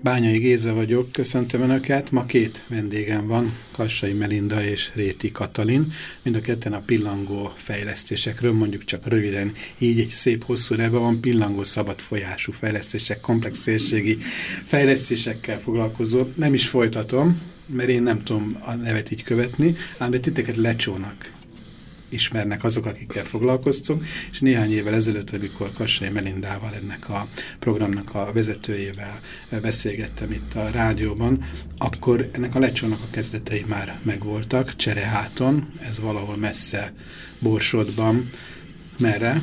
Bányai Géza vagyok, köszöntöm Önöket. Ma két vendégem van, Kassai Melinda és Réti Katalin. Mind a ketten a pillangó fejlesztésekről, mondjuk csak röviden, így egy szép hosszú neve van, pillangó szabad folyású fejlesztések, komplex szélségi fejlesztésekkel foglalkozó. Nem is folytatom, mert én nem tudom a nevet így követni, ám de titeket lecsónak ismernek azok, akikkel foglalkoztunk, és néhány évvel ezelőtt, amikor Kassai Melindával ennek a programnak a vezetőjével beszélgettem itt a rádióban, akkor ennek a lecsónak a kezdetei már megvoltak, Csereháton, ez valahol messze Borsodban. Merre?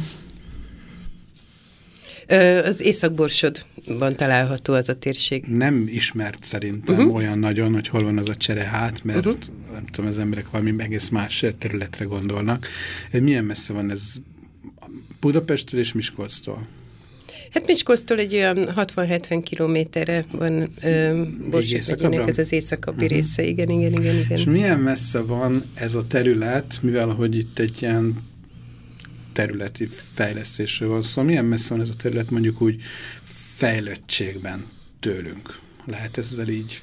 Az Észak-Borsodban található az a térség. Nem ismert szerintem uh -huh. olyan nagyon, hogy hol van az a cserehát, mert uh -huh. nem tudom, az emberek valami egész más területre gondolnak. Milyen messze van ez Budapestről és Miskolctól? Hát Miskolctól egy olyan 60-70 kilométerre van Borsod ez az északabbi uh -huh. része, igen, igen, igen, igen. És milyen messze van ez a terület, mivel hogy itt egy ilyen területi fejlesztésről van szó. Szóval milyen messze van ez a terület mondjuk úgy fejlődtségben tőlünk? Lehet ezzel így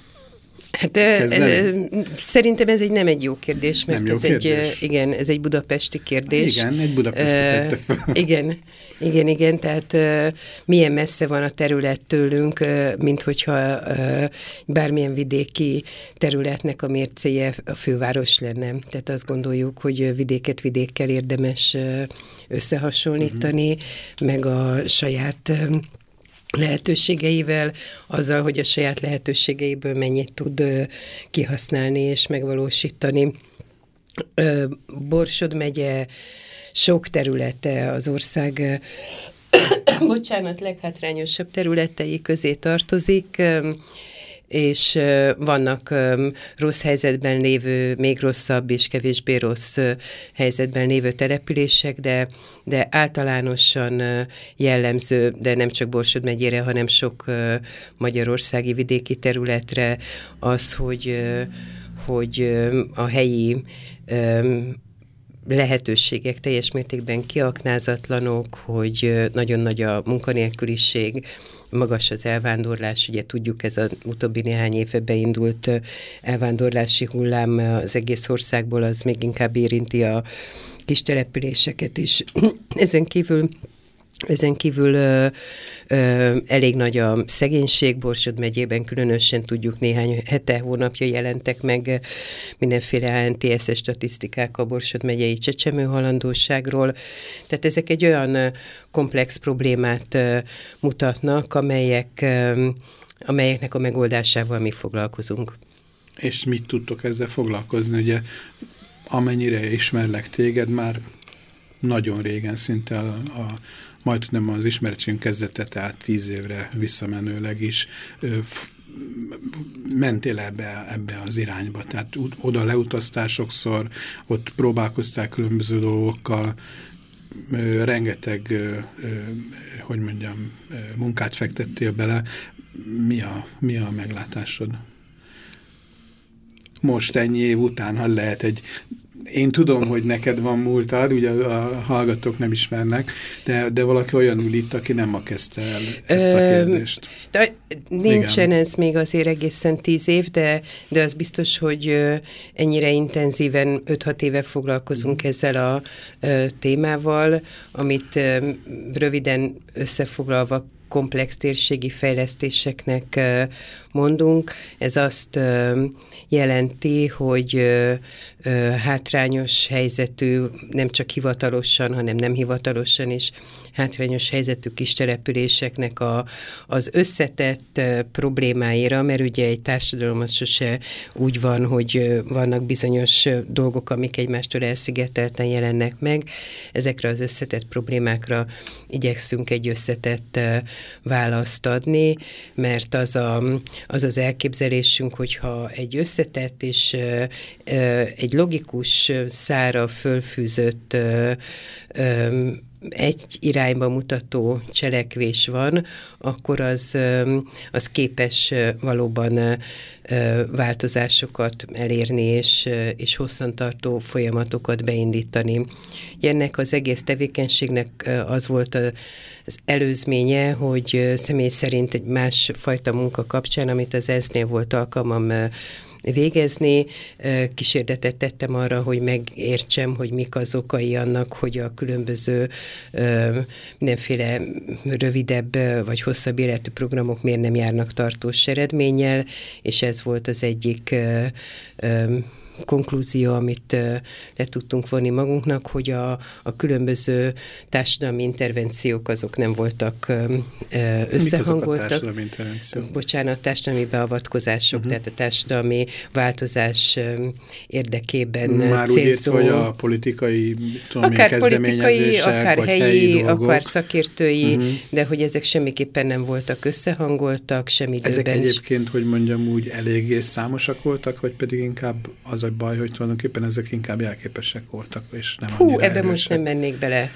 Hát kezdeni? szerintem ez egy nem egy jó kérdés, mert nem jó ez kérdés. egy igen, ez egy budapesti kérdés. Igen, egy budapesti tette fel. Igen, igen, igen, tehát milyen messze van a terület tőlünk, mint hogyha bármilyen vidéki területnek a mércéje a főváros lenne. Tehát azt gondoljuk, hogy vidéket vidékkel érdemes összehasonlítani, uh -huh. meg a saját lehetőségeivel, azzal, hogy a saját lehetőségeiből mennyit tud kihasználni és megvalósítani. Borsod megye sok területe az ország bocsánat, leghátrányosabb területei közé tartozik és vannak rossz helyzetben lévő, még rosszabb és kevésbé rossz helyzetben lévő települések, de, de általánosan jellemző, de nem csak Borsod megyére, hanem sok magyarországi vidéki területre az, hogy, hogy a helyi lehetőségek teljes mértékben kiaknázatlanok, hogy nagyon nagy a munkanélküliség, magas az elvándorlás, ugye tudjuk, ez az utóbbi néhány éve beindult elvándorlási hullám az egész országból, az még inkább érinti a kis településeket is. Ezen kívül ezen kívül ö, ö, elég nagy a szegénység, Borsod megyében különösen tudjuk néhány hete, hónapja jelentek meg mindenféle ANTS-es statisztikák a Borsod megyei csecsemő halandóságról. Tehát ezek egy olyan komplex problémát ö, mutatnak, amelyek, ö, amelyeknek a megoldásával mi foglalkozunk. És mit tudtok ezzel foglalkozni? Ugye amennyire ismerlek téged, már nagyon régen szinte a, a majd nem az ismeretségünk kezdete, tehát tíz évre visszamenőleg is mentél ebbe, ebbe az irányba. Tehát oda leutaztál sokszor, ott próbálkoztál különböző dolgokkal, rengeteg, hogy mondjam, munkát fektettél bele. Mi a, mi a meglátásod? Most ennyi év után, ha lehet egy én tudom, hogy neked van múltad, ugye a hallgatók nem ismernek, de, de valaki olyan ül itt, aki nem ma kezdte el ezt a kérdést. De nincsen Igen. ez még azért egészen tíz év, de, de az biztos, hogy ennyire intenzíven 5-6 éve foglalkozunk mm. ezzel a témával, amit röviden összefoglalva komplex térségi fejlesztéseknek mondunk. Ez azt jelenti, hogy hátrányos helyzetű, nem csak hivatalosan, hanem nem hivatalosan is hátrányos helyzetű kis településeknek a, az összetett problémáira, mert ugye egy társadalom az sose úgy van, hogy vannak bizonyos dolgok, amik egymástól elszigetelten jelennek meg. Ezekre az összetett problémákra igyekszünk egy összetett választ adni, mert az a, az, az elképzelésünk, hogyha egy összetett és egy logikus szára fölfűzött egy irányba mutató cselekvés van, akkor az, az képes valóban változásokat elérni, és, és hosszantartó folyamatokat beindítani. Ennek az egész tevékenységnek az volt az előzménye, hogy személy szerint egy másfajta munka kapcsán, amit az ENSZ-nél volt alkalmam végezni. Kísérletet tettem arra, hogy megértsem, hogy mik az okai annak, hogy a különböző mindenféle rövidebb vagy hosszabb életű programok miért nem járnak tartós eredménnyel, és ez volt az egyik konklúzió, amit le tudtunk vonni magunknak, hogy a, a különböző társadalmi intervenciók azok nem voltak összehangoltak. Mik a társadalmi intervenciók? Bocsánat, társadalmi beavatkozások, uh-huh. tehát a társadalmi változás érdekében Már célzó, úgy ért, hogy a politikai tudom akár politikai, akár helyi, helyi akár szakértői, uh-huh. de hogy ezek semmiképpen nem voltak összehangoltak, semmi Ezek egyébként, hogy mondjam úgy, eléggé számosak voltak, vagy pedig inkább az a baj, hogy tulajdonképpen ezek inkább jelképesek voltak, és nem Hú, ebbe erősek. most nem mennék bele.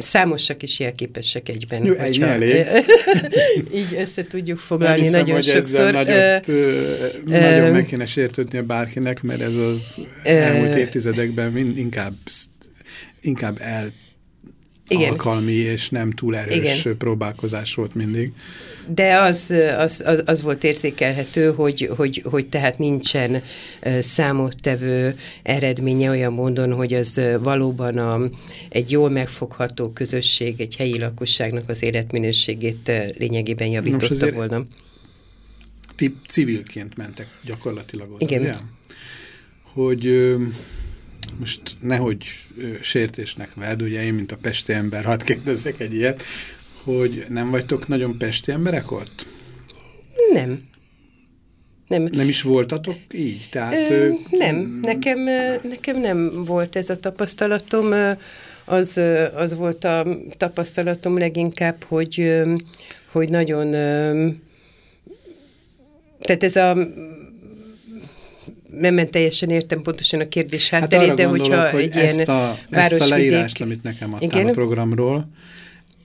Számosak is jelképesek egyben. Jó, egy elég. így össze tudjuk foglalni hiszem, nagyon hogy sokszor. nagyot, nagyon meg kéne sértődnie bárkinek, mert ez az elmúlt évtizedekben mind, inkább inkább el igen. alkalmi és nem túl erős Igen. próbálkozás volt mindig. De az, az, az, az volt érzékelhető, hogy, hogy, hogy tehát nincsen számottevő eredménye olyan módon, hogy az valóban a, egy jól megfogható közösség, egy helyi lakosságnak az életminőségét lényegében javította volna. Ti civilként mentek gyakorlatilag oda, Igen. Ugye? Hogy most nehogy sértésnek vedd, ugye én, mint a pesti ember, hadd kérdezek egy ilyet, hogy nem vagytok nagyon pesti emberek ott? Nem. Nem. nem is voltatok így? Tehát, Ö, nem, nekem, nekem nem volt ez a tapasztalatom. Az, az volt a tapasztalatom leginkább, hogy, hogy nagyon tehát ez a nem teljesen értem pontosan a kérdés hát hátterét, hát de gondolok, hogyha hogy egy ezt ilyen a, ezt a leírást, amit nekem adtál igen? a programról,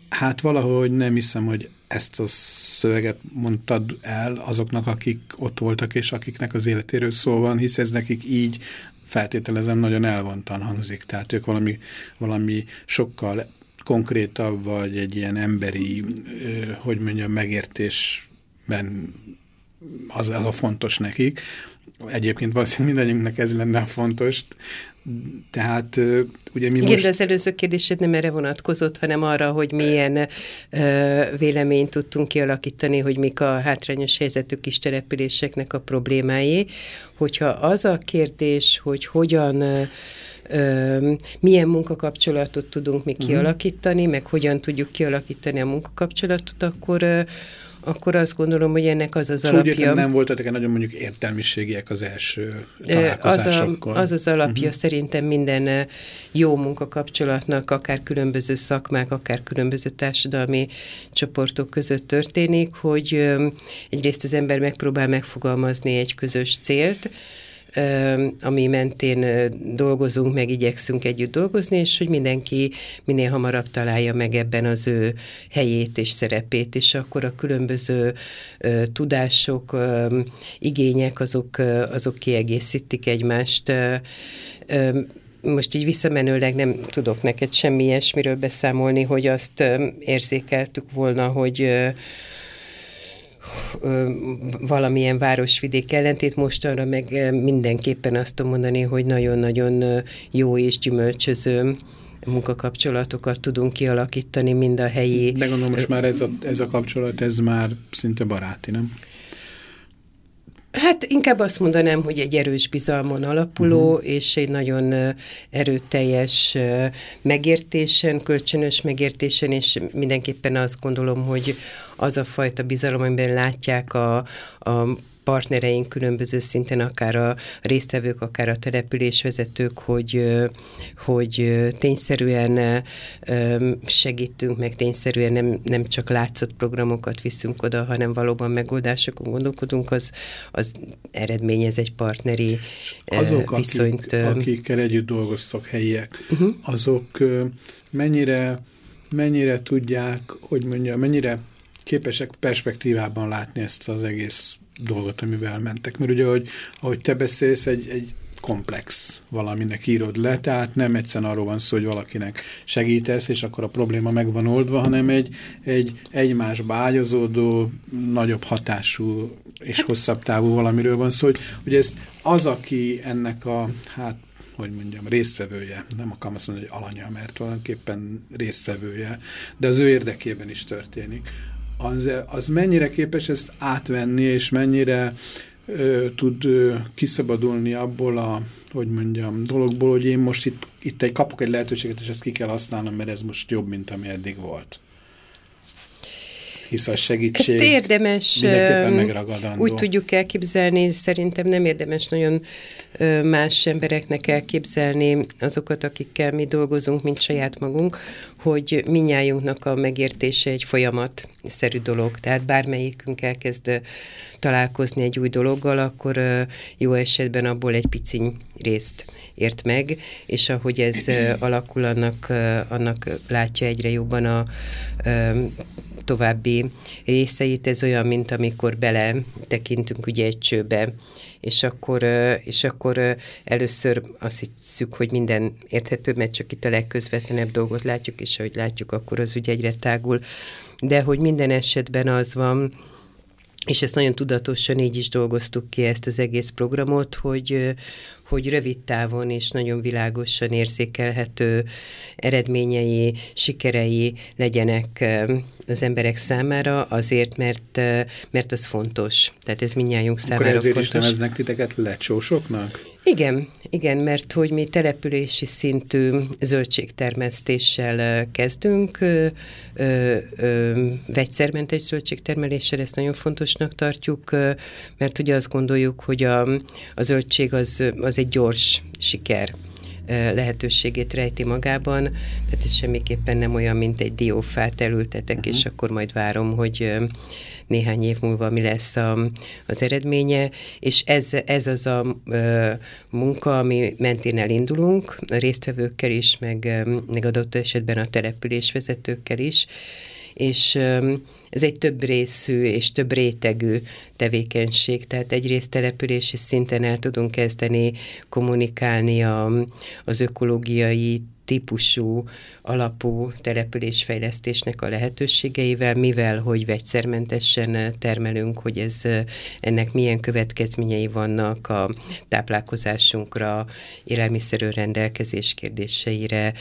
hát valahogy nem hiszem, hogy ezt a szöveget mondtad el azoknak, akik ott voltak, és akiknek az életéről szó van, hisz ez nekik így feltételezem nagyon elvontan hangzik. Tehát ők valami, valami sokkal konkrétabb, vagy egy ilyen emberi, hogy mondjam, megértésben az, az a fontos nekik. Egyébként valószínűleg mindannyiunknak ez lenne a fontos. Tehát ugye mi Igen, most... de az előző kérdésed nem erre vonatkozott, hanem arra, hogy milyen ö, véleményt tudtunk kialakítani, hogy mik a hátrányos helyzetű kis településeknek a problémái. Hogyha az a kérdés, hogy hogyan... Ö, milyen munkakapcsolatot tudunk mi mhm. kialakítani, meg hogyan tudjuk kialakítani a munkakapcsolatot, akkor akkor azt gondolom, hogy ennek az az szóval alapja. Úgy nem voltatok nagyon mondjuk értelmiségiek az első találkozásokkor. Az, a, az az alapja uh-huh. szerintem minden jó munkakapcsolatnak, akár különböző szakmák, akár különböző társadalmi csoportok között történik, hogy egyrészt az ember megpróbál megfogalmazni egy közös célt, ami mentén dolgozunk, meg igyekszünk együtt dolgozni, és hogy mindenki minél hamarabb találja meg ebben az ő helyét és szerepét, és akkor a különböző tudások, igények, azok, azok kiegészítik egymást. Most így visszamenőleg nem tudok neked semmi ilyesmiről beszámolni, hogy azt érzékeltük volna, hogy valamilyen városvidék ellentét, mostanra meg mindenképpen azt tudom mondani, hogy nagyon-nagyon jó és gyümölcsöző munkakapcsolatokat tudunk kialakítani mind a helyi... De gondolom most már ez a, ez a kapcsolat, ez már szinte baráti, nem? Hát inkább azt mondanám, hogy egy erős bizalmon alapuló, uh-huh. és egy nagyon erőteljes megértésen, kölcsönös megértésen, és mindenképpen azt gondolom, hogy az a fajta bizalom, amiben látják a, a partnereink különböző szinten, akár a résztvevők, akár a településvezetők, hogy, hogy tényszerűen segítünk, meg tényszerűen nem, nem csak látszott programokat viszünk oda, hanem valóban megoldásokon gondolkodunk, az, az eredményez egy partneri azok, viszonyt. Akik, akikkel együtt dolgoztok helyiek, uh -huh. azok mennyire mennyire tudják, hogy mondja, mennyire képesek perspektívában látni ezt az egész dolgot, amivel mentek. Mert ugye, ahogy, ahogy te beszélsz, egy, egy komplex valaminek írod le, tehát nem egyszerűen arról van szó, hogy valakinek segítesz, és akkor a probléma meg van oldva, hanem egy, egy egymásba ágyazódó, nagyobb hatású és hosszabb távú valamiről van szó, hogy, hogy ez az, aki ennek a, hát hogy mondjam, résztvevője, nem akarom azt mondani, hogy alanya, mert tulajdonképpen résztvevője, de az ő érdekében is történik. Az, az mennyire képes ezt átvenni, és mennyire ö, tud ö, kiszabadulni abból a, hogy mondjam, dologból, hogy én most itt, itt egy, kapok egy lehetőséget, és ezt ki kell használnom, mert ez most jobb, mint ami eddig volt hisz a segítség Ezt érdemes, mindenképpen megragadandó. Úgy tudjuk elképzelni, szerintem nem érdemes nagyon más embereknek elképzelni azokat, akikkel mi dolgozunk, mint saját magunk, hogy minnyájunknak a megértése egy folyamat-szerű dolog. Tehát bármelyikünk elkezd találkozni egy új dologgal, akkor jó esetben abból egy piciny részt ért meg, és ahogy ez alakul, annak, annak látja egyre jobban a további részeit. Ez olyan, mint amikor bele tekintünk ugye egy csőbe, és akkor, és akkor először azt hiszük, hogy minden érthető, mert csak itt a legközvetlenebb dolgot látjuk, és ahogy látjuk, akkor az ugye egyre tágul. De hogy minden esetben az van, és ezt nagyon tudatosan így is dolgoztuk ki ezt az egész programot, hogy, hogy rövid távon és nagyon világosan érzékelhető eredményei, sikerei legyenek az emberek számára, azért, mert, mert az fontos. Tehát ez mindnyájunk számára Akkor ezért fontos. is neveznek titeket lecsósoknak? Igen, igen, mert hogy mi települési szintű zöldségtermesztéssel kezdünk, ö, ö, ö, vegyszermentes zöldségtermeléssel, ezt nagyon fontosnak tartjuk, ö, mert ugye azt gondoljuk, hogy a, a zöldség az, az egy gyors siker lehetőségét rejti magában, tehát ez semmiképpen nem olyan, mint egy diófát elültetek, uh-huh. és akkor majd várom, hogy néhány év múlva mi lesz a, az eredménye, és ez, ez az a ö, munka, ami mentén elindulunk, a résztvevőkkel is, meg, meg adott esetben a településvezetőkkel is, és ez egy több részű és több rétegű tevékenység, tehát egyrészt települési szinten el tudunk kezdeni kommunikálni a, az ökológiai típusú alapú településfejlesztésnek a lehetőségeivel, mivel hogy vegyszermentesen termelünk, hogy ez ennek milyen következményei vannak a táplálkozásunkra, élelmiszerőrendelkezés kérdéseire,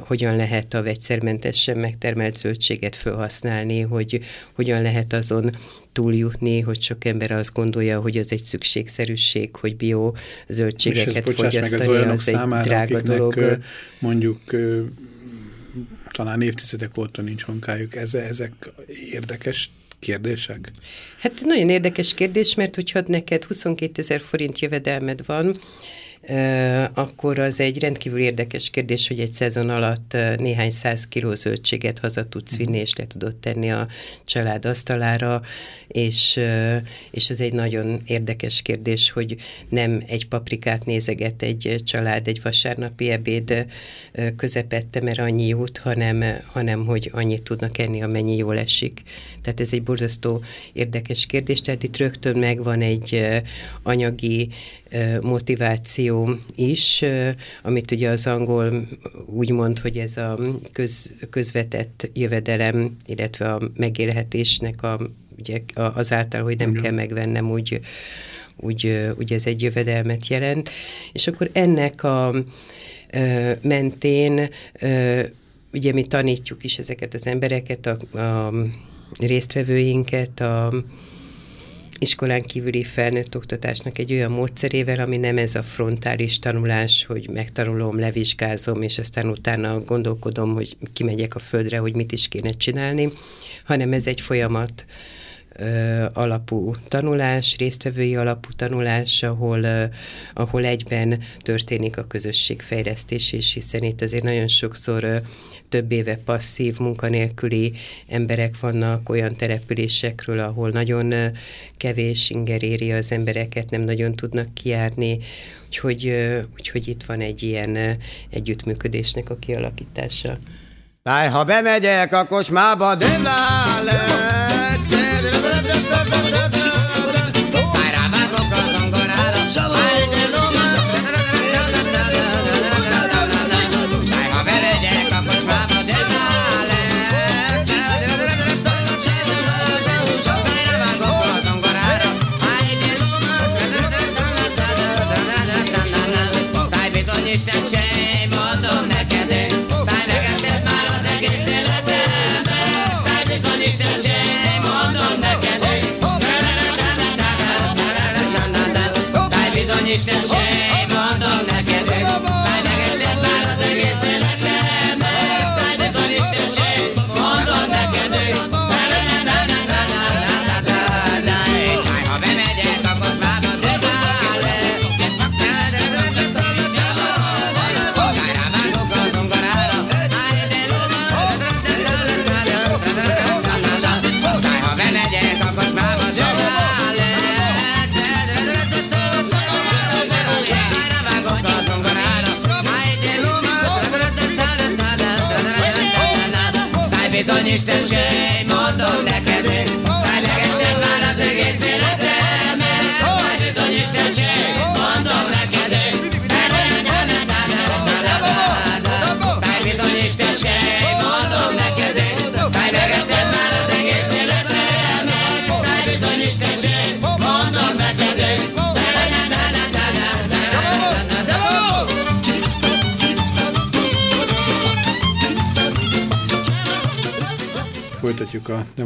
hogyan lehet a vegyszermentesen megtermelt zöldséget felhasználni, hogy hogyan lehet azon túljutni, hogy sok ember azt gondolja, hogy az egy szükségszerűség, hogy bio zöldségeket fogyasztani, meg az, az számára, egy drága dolog. mondjuk talán évtizedek óta nincs munkájuk. Ez, ezek érdekes kérdések? Hát nagyon érdekes kérdés, mert hogyha neked 22 ezer forint jövedelmed van, akkor az egy rendkívül érdekes kérdés, hogy egy szezon alatt néhány száz kiló zöldséget haza tudsz vinni, és le tudod tenni a család asztalára, és, és ez egy nagyon érdekes kérdés, hogy nem egy paprikát nézeget egy család egy vasárnapi ebéd közepette, mert annyi jut, hanem, hanem hogy annyit tudnak enni, amennyi jól esik. Tehát ez egy borzasztó érdekes kérdés, tehát itt rögtön megvan egy anyagi motiváció is, amit ugye az angol úgy mond, hogy ez a köz, közvetett jövedelem, illetve a megélhetésnek a, ugye azáltal, hogy nem Igen. kell megvennem, úgy, úgy, úgy ez egy jövedelmet jelent. És akkor ennek a mentén ugye mi tanítjuk is ezeket az embereket, a, a résztvevőinket, a iskolán kívüli felnőtt oktatásnak egy olyan módszerével, ami nem ez a frontális tanulás, hogy megtanulom, levizsgázom, és aztán utána gondolkodom, hogy kimegyek a földre, hogy mit is kéne csinálni, hanem ez egy folyamat, alapú tanulás, résztvevői alapú tanulás, ahol, ahol egyben történik a közösségfejlesztés, és hiszen itt azért nagyon sokszor több éve passzív, munkanélküli emberek vannak olyan településekről, ahol nagyon kevés inger éri az embereket, nem nagyon tudnak kijárni, úgyhogy, úgyhogy itt van egy ilyen együttműködésnek a kialakítása. Táj, ha bemegyek a kocsmába, döblálek. Folytatjuk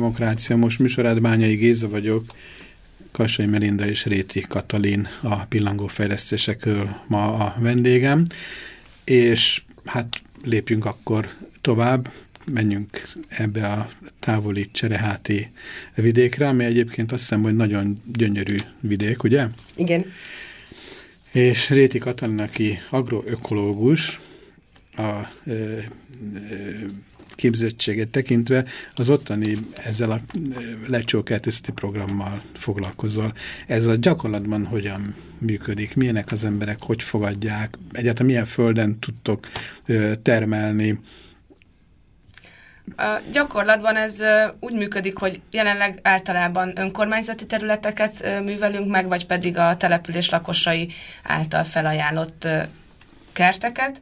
Demokrácia Most műsorát, Bányai Géza vagyok, Kassai Melinda és Réti Katalin a pillangó fejlesztésekről ma a vendégem, és hát lépjünk akkor tovább, menjünk ebbe a távoli Csereháti vidékre, ami egyébként azt hiszem, hogy nagyon gyönyörű vidék, ugye? Igen. És Réti Katalin, aki agroökológus, a ö, ö, képzettséget tekintve az ottani ezzel a lecsókertészeti programmal foglalkozol. Ez a gyakorlatban hogyan működik? Milyenek az emberek, hogy fogadják? Egyáltalán milyen földen tudtok termelni? A gyakorlatban ez úgy működik, hogy jelenleg általában önkormányzati területeket művelünk meg, vagy pedig a település lakosai által felajánlott kerteket,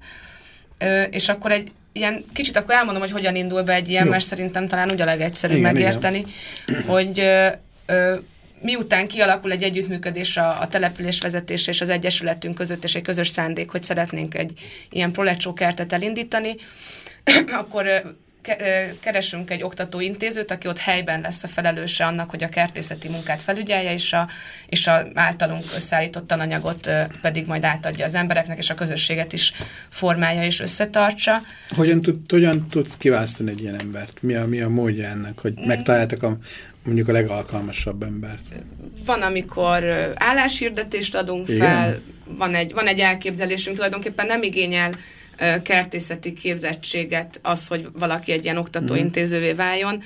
és akkor egy ilyen, kicsit akkor elmondom, hogy hogyan indul be egy ilyen, Jó. mert szerintem talán úgy a legegyszerűbb igen, megérteni, igen. hogy ö, ö, miután kialakul egy együttműködés a, a település vezetése és az Egyesületünk között, és egy közös szándék, hogy szeretnénk egy ilyen prolecsó kertet elindítani, akkor keresünk egy oktatóintézőt, aki ott helyben lesz a felelőse annak, hogy a kertészeti munkát felügyelje, és a, és a általunk összeállított tananyagot pedig majd átadja az embereknek, és a közösséget is formálja és összetartsa. Hogyan, tud, hogyan tudsz kiválasztani egy ilyen embert? Mi a, mi a módja ennek, hogy mm. megtaláltak a mondjuk a legalkalmasabb embert? Van, amikor álláshirdetést adunk Igen? fel, van egy, van egy elképzelésünk, tulajdonképpen nem igényel kertészeti képzettséget az, hogy valaki egy ilyen oktatóintézővé mhm. váljon.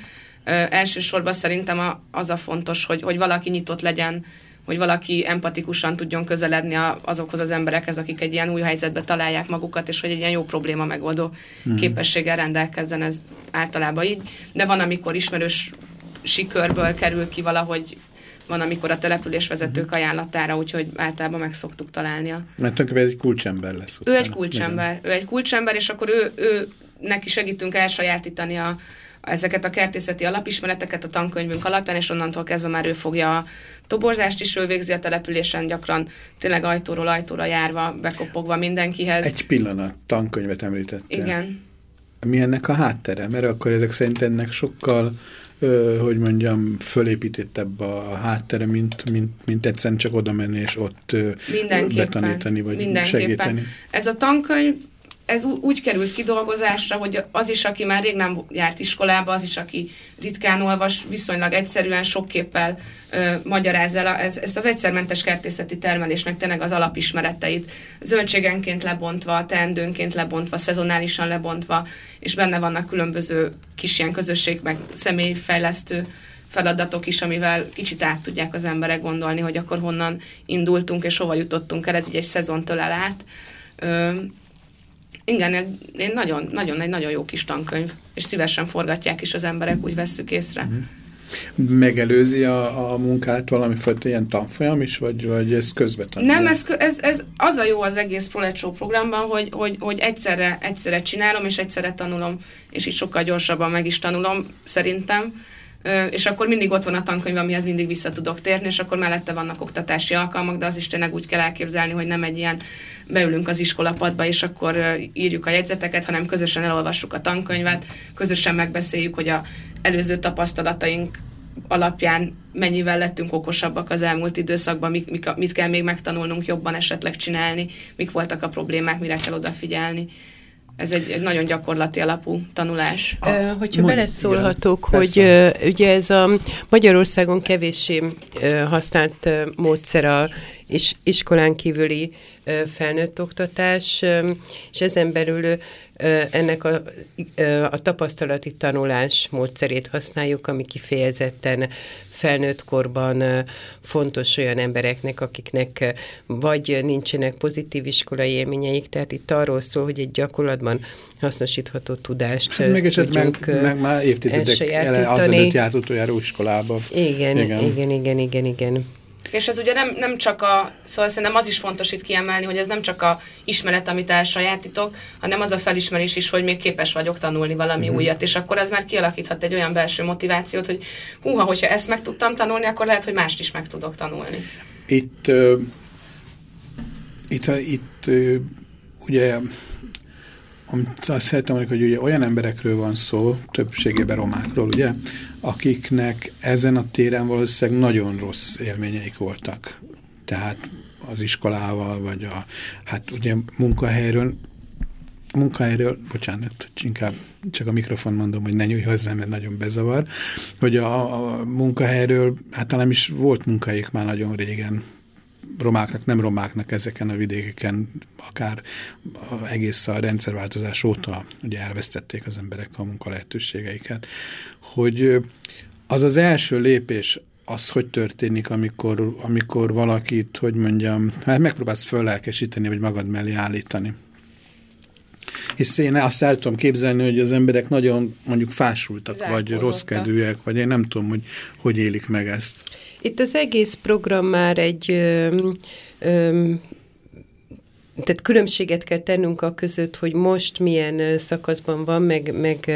Elsősorban szerintem az a fontos, hogy, hogy valaki nyitott legyen, hogy valaki empatikusan tudjon közeledni azokhoz az emberekhez, akik egy ilyen új helyzetbe találják magukat, és hogy egy ilyen jó probléma megoldó mm. képességgel rendelkezzen, ez általában így. De van, amikor ismerős sikörből kerül ki valahogy van, amikor a településvezetők ajánlatára, úgyhogy általában meg szoktuk találni. A... Mert tulajdonképpen egy kulcsember lesz. Utána. Ő egy kulcsember, Igen. ő egy kulcsember, és akkor ő, ő neki segítünk elsajátítani a, ezeket a kertészeti alapismereteket a tankönyvünk alapján, és onnantól kezdve már ő fogja a toborzást is, ő végzi a településen gyakran, tényleg ajtóról ajtóra járva, bekopogva mindenkihez. Egy pillanat, tankönyvet említette. Igen. Mi ennek a háttere? Mert akkor ezek szerint ennek sokkal ö, hogy mondjam, fölépítettebb a háttere, mint, mint, mint egyszerűen csak oda menni és ott ö, betanítani, vagy segíteni. Ez a tankönyv ez úgy került kidolgozásra, hogy az is, aki már rég nem járt iskolába, az is, aki ritkán olvas, viszonylag egyszerűen sokképpel ö, magyarázza el ez, ezt a vegyszermentes kertészeti termelésnek tényleg az alapismereteit, zöldségenként lebontva, teendőnként lebontva, szezonálisan lebontva, és benne vannak különböző kis ilyen közösség, meg személyfejlesztő feladatok is, amivel kicsit át tudják az emberek gondolni, hogy akkor honnan indultunk és hova jutottunk el, ez így egy szezontől el át. Ö, Igen, én nagyon, nagyon, egy nagyon jó kis tankönyv, és szívesen forgatják is az emberek, úgy vesszük észre. Mm. Megelőzi a, a munkát valamifajta ilyen tanfolyam is, vagy, vagy ez tanulja? Nem, ez, ez, ez az a jó az egész ProLetShow programban, hogy, hogy, hogy egyszerre, egyszerre csinálom, és egyszerre tanulom, és így sokkal gyorsabban meg is tanulom, szerintem és akkor mindig ott van a tankönyv, amihez mindig vissza tudok térni, és akkor mellette vannak oktatási alkalmak, de az is tényleg úgy kell elképzelni, hogy nem egy ilyen beülünk az iskolapadba, és akkor írjuk a jegyzeteket, hanem közösen elolvassuk a tankönyvet, közösen megbeszéljük, hogy a előző tapasztalataink alapján mennyivel lettünk okosabbak az elmúlt időszakban, mik, mik, mit kell még megtanulnunk jobban esetleg csinálni, mik voltak a problémák, mire kell odafigyelni ez egy, egy nagyon gyakorlati alapú tanulás. A, hogyha beleszólhatok, igen, hogy persze. ugye ez a Magyarországon kevéssé használt módszer a is, iskolán kívüli felnőtt oktatás, és ezen belül ennek a, a tapasztalati tanulás módszerét használjuk, ami kifejezetten felnőtt korban fontos olyan embereknek, akiknek vagy nincsenek pozitív iskolai élményeik, tehát itt arról szól, hogy egy gyakorlatban hasznosítható tudást hát meg, meg, meg már évtizedek azelőtt járt utoljára iskolába. Igen, igen, igen, igen, igen, igen. És ez ugye nem, nem csak a, szóval szerintem az is fontos itt kiemelni, hogy ez nem csak a ismeret, amit elsajátítok, hanem az a felismerés is, hogy még képes vagyok tanulni valami uh-huh. újat, és akkor ez már kialakíthat egy olyan belső motivációt, hogy húha, hogyha ezt meg tudtam tanulni, akkor lehet, hogy mást is meg tudok tanulni. Itt, uh, itt, itt uh, ugye amit azt szeretem hogy ugye olyan emberekről van szó, többségében romákról, ugye, akiknek ezen a téren valószínűleg nagyon rossz élményeik voltak. Tehát az iskolával, vagy a, hát ugye munkahelyről, munkahelyről, bocsánat, inkább csak a mikrofon mondom, hogy ne nyújj hozzá, mert nagyon bezavar, hogy a, a munkahelyről, hát nem is volt munkahelyük már nagyon régen, romáknak, nem romáknak ezeken a vidékeken, akár egész a rendszerváltozás óta ugye elvesztették az emberek a munka lehetőségeiket, hogy az az első lépés, az hogy történik, amikor, amikor valakit, hogy mondjam, hát megpróbálsz föllelkesíteni, vagy magad mellé állítani. Hisz én azt el tudom képzelni, hogy az emberek nagyon mondjuk fásultak, vagy rossz kedvűek, vagy én nem tudom, hogy hogy élik meg ezt. Itt az egész program már egy ö, ö, tehát különbséget kell tennünk a között, hogy most milyen szakaszban van, meg, meg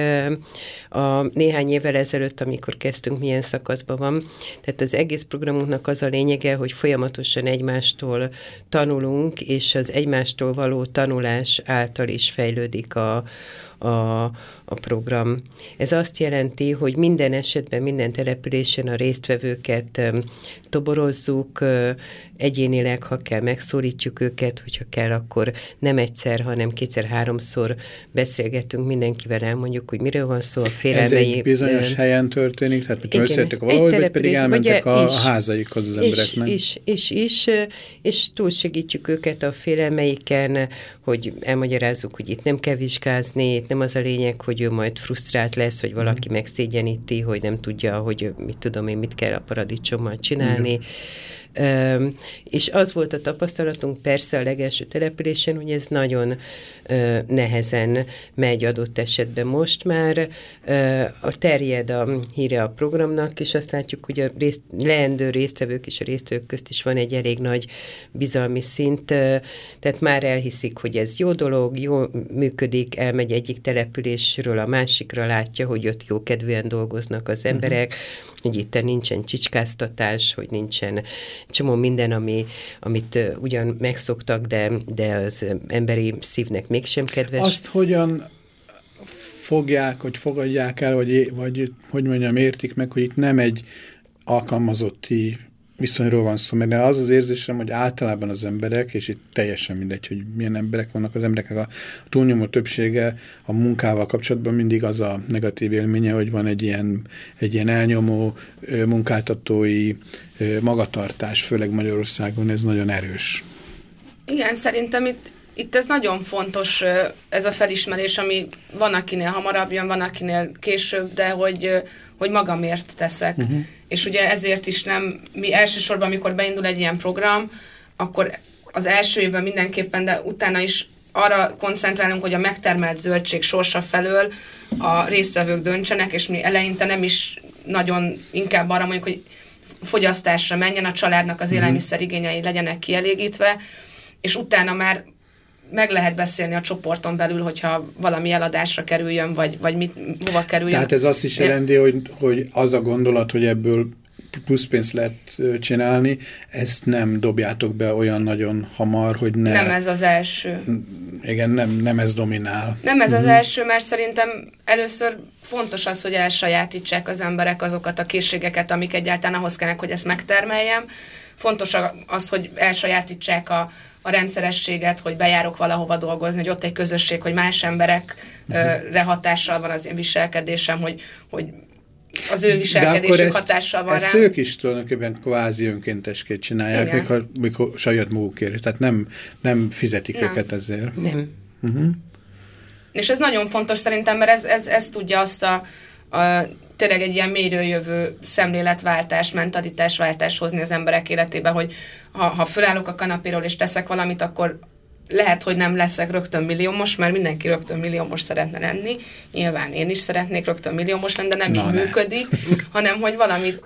a néhány évvel ezelőtt, amikor kezdtünk, milyen szakaszban van. Tehát az egész programunknak az a lényege, hogy folyamatosan egymástól tanulunk, és az egymástól való tanulás által is fejlődik a, a, a program. Ez azt jelenti, hogy minden esetben, minden településen a résztvevőket toborozzuk, egyénileg, ha kell, megszólítjuk őket, hogyha kell, akkor nem egyszer, hanem kétszer-háromszor beszélgetünk mindenkivel, elmondjuk, hogy miről van szó, a félelmei. Ez egy bizonyos helyen történik, tehát mit összejöttek valahogy, vagy pedig elmentek a, is, a házaikhoz az embereknek? Is, is, is, és túlsegítjük őket a félelmeiken, hogy elmagyarázzuk, hogy itt nem kell vizsgázni, itt nem az a lényeg, hogy ő majd frusztrált lesz, hogy valaki mm. megszégyeníti, hogy nem tudja, hogy mit tudom én, mit kell a paradicsommal csinálni. Mm és az volt a tapasztalatunk persze a legelső településen, hogy ez nagyon nehezen megy adott esetben most már. A terjed a híre a programnak, és azt látjuk, hogy a részt, leendő résztvevők és a résztvevők közt is van egy elég nagy bizalmi szint, tehát már elhiszik, hogy ez jó dolog, jó működik, elmegy egyik településről a másikra, látja, hogy ott jó kedvűen dolgoznak az mhm. emberek, uh-huh hogy itt nincsen csicskáztatás, hogy nincsen csomó minden, ami, amit ugyan megszoktak, de, de az emberi szívnek mégsem kedves. Azt hogyan fogják, hogy fogadják el, vagy, vagy hogy mondjam, értik meg, hogy itt nem egy alkalmazotti viszonyról van szó, mert az az érzésem, hogy általában az emberek, és itt teljesen mindegy, hogy milyen emberek vannak, az embereknek a túlnyomó többsége a munkával kapcsolatban mindig az a negatív élménye, hogy van egy ilyen, egy ilyen elnyomó munkáltatói magatartás, főleg Magyarországon, ez nagyon erős. Igen, szerintem itt itt ez nagyon fontos, ez a felismerés, ami van, akinél hamarabb jön, van, akinél később, de hogy, hogy magamért teszek. Uh-huh. És ugye ezért is nem, mi elsősorban, amikor beindul egy ilyen program, akkor az első évben mindenképpen, de utána is arra koncentrálunk, hogy a megtermelt zöldség sorsa felől a résztvevők döntsenek, és mi eleinte nem is nagyon inkább arra mondjuk, hogy fogyasztásra menjen, a családnak az mhm. élelmiszer igényei legyenek kielégítve, és utána már meg lehet beszélni a csoporton belül, hogyha valami eladásra kerüljön, vagy, vagy mit, hova kerüljön. Tehát ez azt is jelenti, hogy, hogy az a gondolat, hogy ebből plusz pénzt lehet csinálni, ezt nem dobjátok be olyan nagyon hamar, hogy ne... Nem ez az első. Igen, nem, nem ez dominál. Nem ez uh -huh. az mhm. első, mert szerintem először fontos az, hogy elsajátítsák az emberek azokat a készségeket, amik egyáltalán ahhoz kellnek, hogy ezt megtermeljem. Fontos az, hogy elsajátítsák a, a rendszerességet, hogy bejárok valahova dolgozni, hogy ott egy közösség, hogy más emberekre uh-huh. hatással van az én viselkedésem, hogy, hogy az ő viselkedésük hatással van ezt rám. ők is tulajdonképpen kvázi önkéntesként csinálják, Igen. mikor, mikor saját magukért. Tehát nem, nem fizetik nem. őket ezért. Nem. Uh-huh. És ez nagyon fontos szerintem, mert ez, ez, ez tudja azt a, a tényleg egy ilyen mérőjövő szemléletváltás, mentalitásváltás hozni az emberek életébe, hogy ha, ha fölállok a kanapéról és teszek valamit, akkor lehet, hogy nem leszek rögtön milliómos, mert mindenki rögtön milliómos szeretne lenni. Nyilván én is szeretnék rögtön milliómos lenni, de nem Na így ne. működik, hanem hogy valamit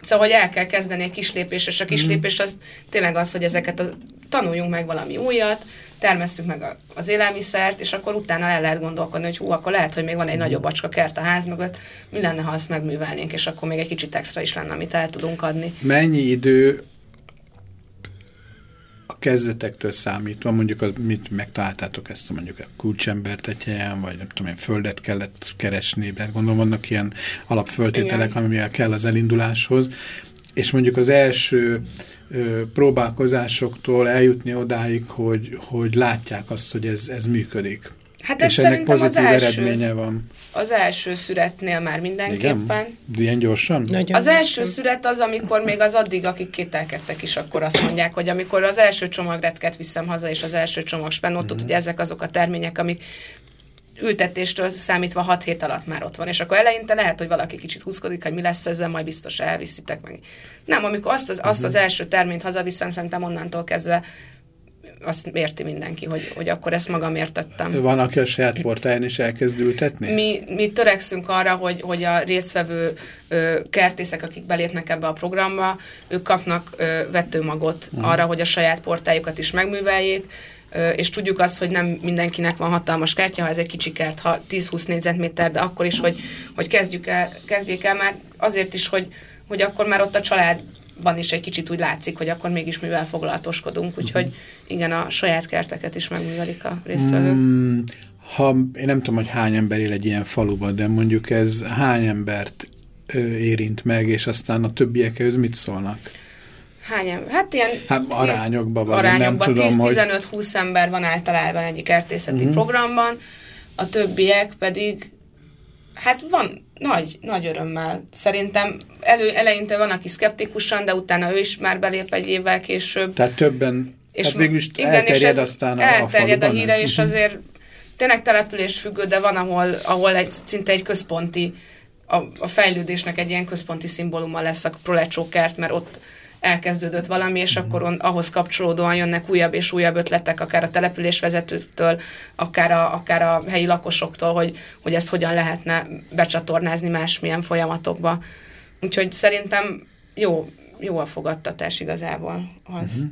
Szóval, hogy el kell kezdeni egy kis lépés, és a kis mm. lépés az tényleg az, hogy ezeket a, tanuljunk meg valami újat, termesztük meg az élelmiszert, és akkor utána el lehet gondolkodni, hogy hú, akkor lehet, hogy még van egy mm. nagyobb acska kert a ház mögött, mi lenne, ha azt megművelnénk, és akkor még egy kicsit extra is lenne, amit el tudunk adni. Mennyi idő a kezdetektől számítva, mondjuk az, mit megtaláltátok ezt, mondjuk a kulcsembert egy helyen, vagy nem tudom én, földet kellett keresni, mert gondolom vannak ilyen alapföltételek, amivel kell az elinduláshoz, és mondjuk az első ö, próbálkozásoktól eljutni odáig, hogy, hogy látják azt, hogy ez, ez működik. Hát ez és ennek pozitív az első, eredménye van. Az első szüretnél már mindenképpen. Igen? Ilyen gyorsan? Nagyon az gyorsan. első szüret az, amikor még az addig, akik kételkedtek is, akkor azt mondják, hogy amikor az első csomagretket viszem haza, és az első csomag spenótot, mm. ugye ezek azok a termények, amik ültetéstől számítva 6 hét alatt már ott van. És akkor eleinte lehet, hogy valaki kicsit húzkodik, hogy mi lesz ezzel, majd biztos elviszitek meg. Nem, amikor azt az, azt az mhm. első terményt hazaviszem, szerintem onnantól kezdve azt érti mindenki, hogy, hogy akkor ezt magamért tettem. Van, aki a saját portáján is elkezd ültetni? Mi, mi törekszünk arra, hogy, hogy a résztvevő ö, kertészek, akik belépnek ebbe a programba, ők kapnak ö, vetőmagot uh-huh. arra, hogy a saját portájukat is megműveljék, és tudjuk azt, hogy nem mindenkinek van hatalmas kertje, ha ez egy kicsi kert, ha 10-20 négyzetméter, de akkor is, hogy, hogy kezdjük el, kezdjék el már azért is, hogy, hogy akkor már ott a család van is egy kicsit úgy látszik, hogy akkor mégis mivel foglalatoskodunk, úgyhogy igen, a saját kerteket is megművelik a résztvevők. Mm, ha én nem tudom, hogy hány ember él egy ilyen faluban, de mondjuk ez hány embert ö, érint meg, és aztán a többiekhez mit szólnak? Hány ember? Hát ilyen... Hát arányokban van. Arányokban 10-15-20 hogy... ember van általában egy kertészeti uh mhm. programban, a többiek pedig Hát van, nagy, nagy örömmel. Szerintem elő, eleinte van, aki szkeptikusan, de utána ő is már belép egy évvel később. Tehát többen, és tehát végül is igen, elterjed és ez aztán a, elterjed a, a híre, és azért tényleg település függő, de van, ahol, ahol egy, szinte egy központi, a, a fejlődésnek egy ilyen központi szimbóluma lesz a prolecsókert, mert ott elkezdődött valami, és akkor on, ahhoz kapcsolódóan jönnek újabb és újabb ötletek, akár a településvezetőtől, akár a, akár a helyi lakosoktól, hogy, hogy ezt hogyan lehetne becsatornázni másmilyen folyamatokba. Úgyhogy szerintem jó, jó a fogadtatás igazából. Az.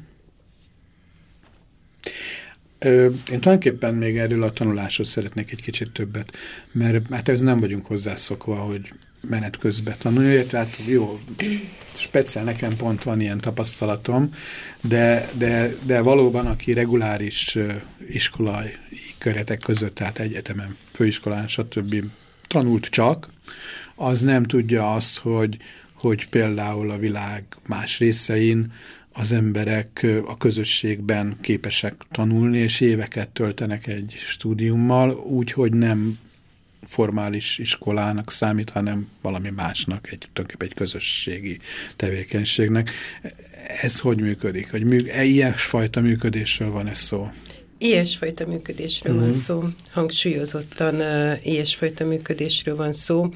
Ö, én tulajdonképpen még erről a tanulásról szeretnék egy kicsit többet, mert hát ez nem vagyunk hozzászokva, hogy menet közben tanulni, tehát jó, speciál nekem pont van ilyen tapasztalatom, de, de, de valóban, aki reguláris iskolai köretek között, tehát egyetemen, főiskolán, stb. tanult csak, az nem tudja azt, hogy, hogy például a világ más részein az emberek a közösségben képesek tanulni, és éveket töltenek egy stúdiummal, úgy, hogy nem formális iskolának számít, hanem valami másnak, egy, egy közösségi tevékenységnek. Ez hogy működik? Hogy mű, e, ilyesfajta működésről van ez szó? Ilyesfajta működésről uh -huh. van mhm. szó, hangsúlyozottan uh, ilyesfajta működésről van szó.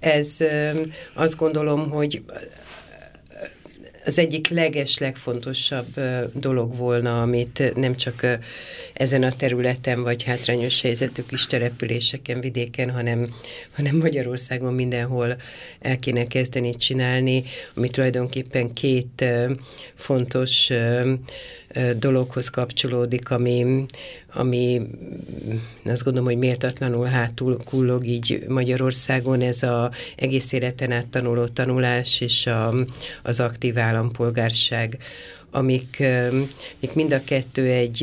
Ez uh, azt gondolom, hogy az egyik leges, legfontosabb dolog volna, amit nem csak ezen a területen, vagy hátrányos helyzetű kis településeken, vidéken, hanem, hanem Magyarországon mindenhol el kéne kezdeni csinálni, ami tulajdonképpen két fontos dologhoz kapcsolódik, ami, ami azt gondolom, hogy méltatlanul hátul kullog így Magyarországon, ez az egész életen át tanuló tanulás és a, az aktív állampolgárság amik, amik mind a kettő egy,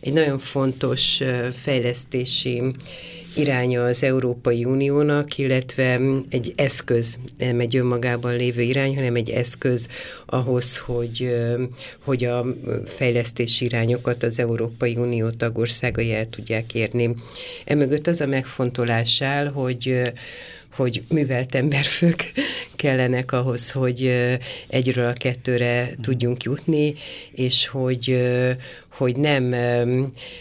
egy nagyon fontos fejlesztési iránya az Európai Uniónak, illetve egy eszköz, nem egy önmagában lévő irány, hanem egy eszköz ahhoz, hogy, hogy a fejlesztési irányokat az Európai Unió tagországai el tudják érni. Emögött az a megfontolás áll, hogy hogy művelt emberfők kellenek ahhoz, hogy egyről a kettőre tudjunk jutni, és hogy, hogy nem,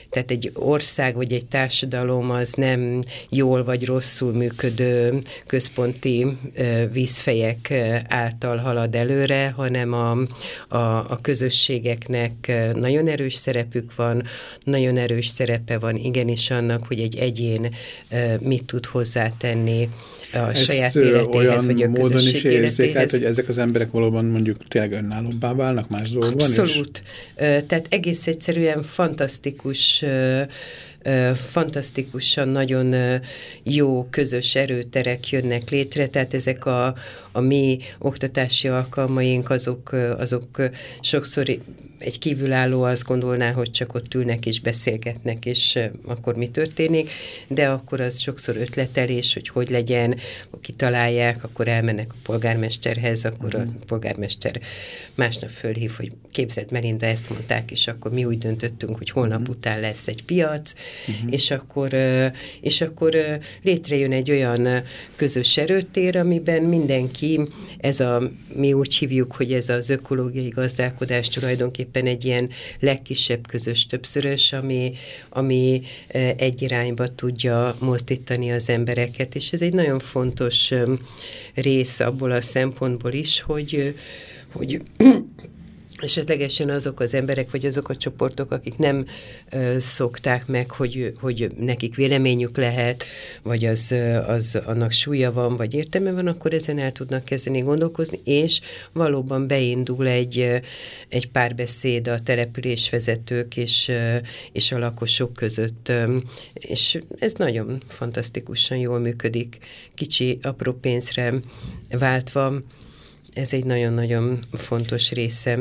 tehát egy ország vagy egy társadalom az nem jól vagy rosszul működő központi vízfejek által halad előre, hanem a, a, a közösségeknek nagyon erős szerepük van, nagyon erős szerepe van igenis annak, hogy egy egyén mit tud hozzátenni a Ezt saját életéhez, vagy a módon is érzik át, hogy ezek az emberek valóban mondjuk tényleg önállóbbá válnak más dolgokban Abszolút. És... Tehát egész egyszerűen fantasztikus fantasztikusan nagyon jó közös erőterek jönnek létre, tehát ezek a, a mi oktatási alkalmaink, azok, azok sokszor egy kívülálló azt gondolná, hogy csak ott ülnek és beszélgetnek, és akkor mi történik, de akkor az sokszor ötletelés, hogy hogy legyen, kitalálják, akkor elmennek a polgármesterhez, akkor uh-huh. a mhm. polgármester másnap fölhív, hogy képzeld Melinda, ezt mondták, és akkor mi úgy döntöttünk, hogy holnap uh-huh. után lesz egy piac, uh-huh. és akkor, és akkor létrejön egy olyan közös erőtér, amiben mindenki, ez a, mi úgy hívjuk, hogy ez az ökológiai gazdálkodás tulajdonképpen egy ilyen legkisebb közös többszörös, ami, ami egy irányba tudja mozdítani az embereket, és ez egy nagyon fontos rész abból a szempontból is, hogy, hogy esetlegesen azok az emberek, vagy azok a csoportok, akik nem ö, szokták meg, hogy, hogy nekik véleményük lehet, vagy az, az annak súlya van, vagy értelme van, akkor ezen el tudnak kezdeni gondolkozni, és valóban beindul egy, egy párbeszéd a településvezetők és, és a lakosok között, és ez nagyon fantasztikusan jól működik, kicsi, apró pénzre váltva, ez egy nagyon-nagyon fontos része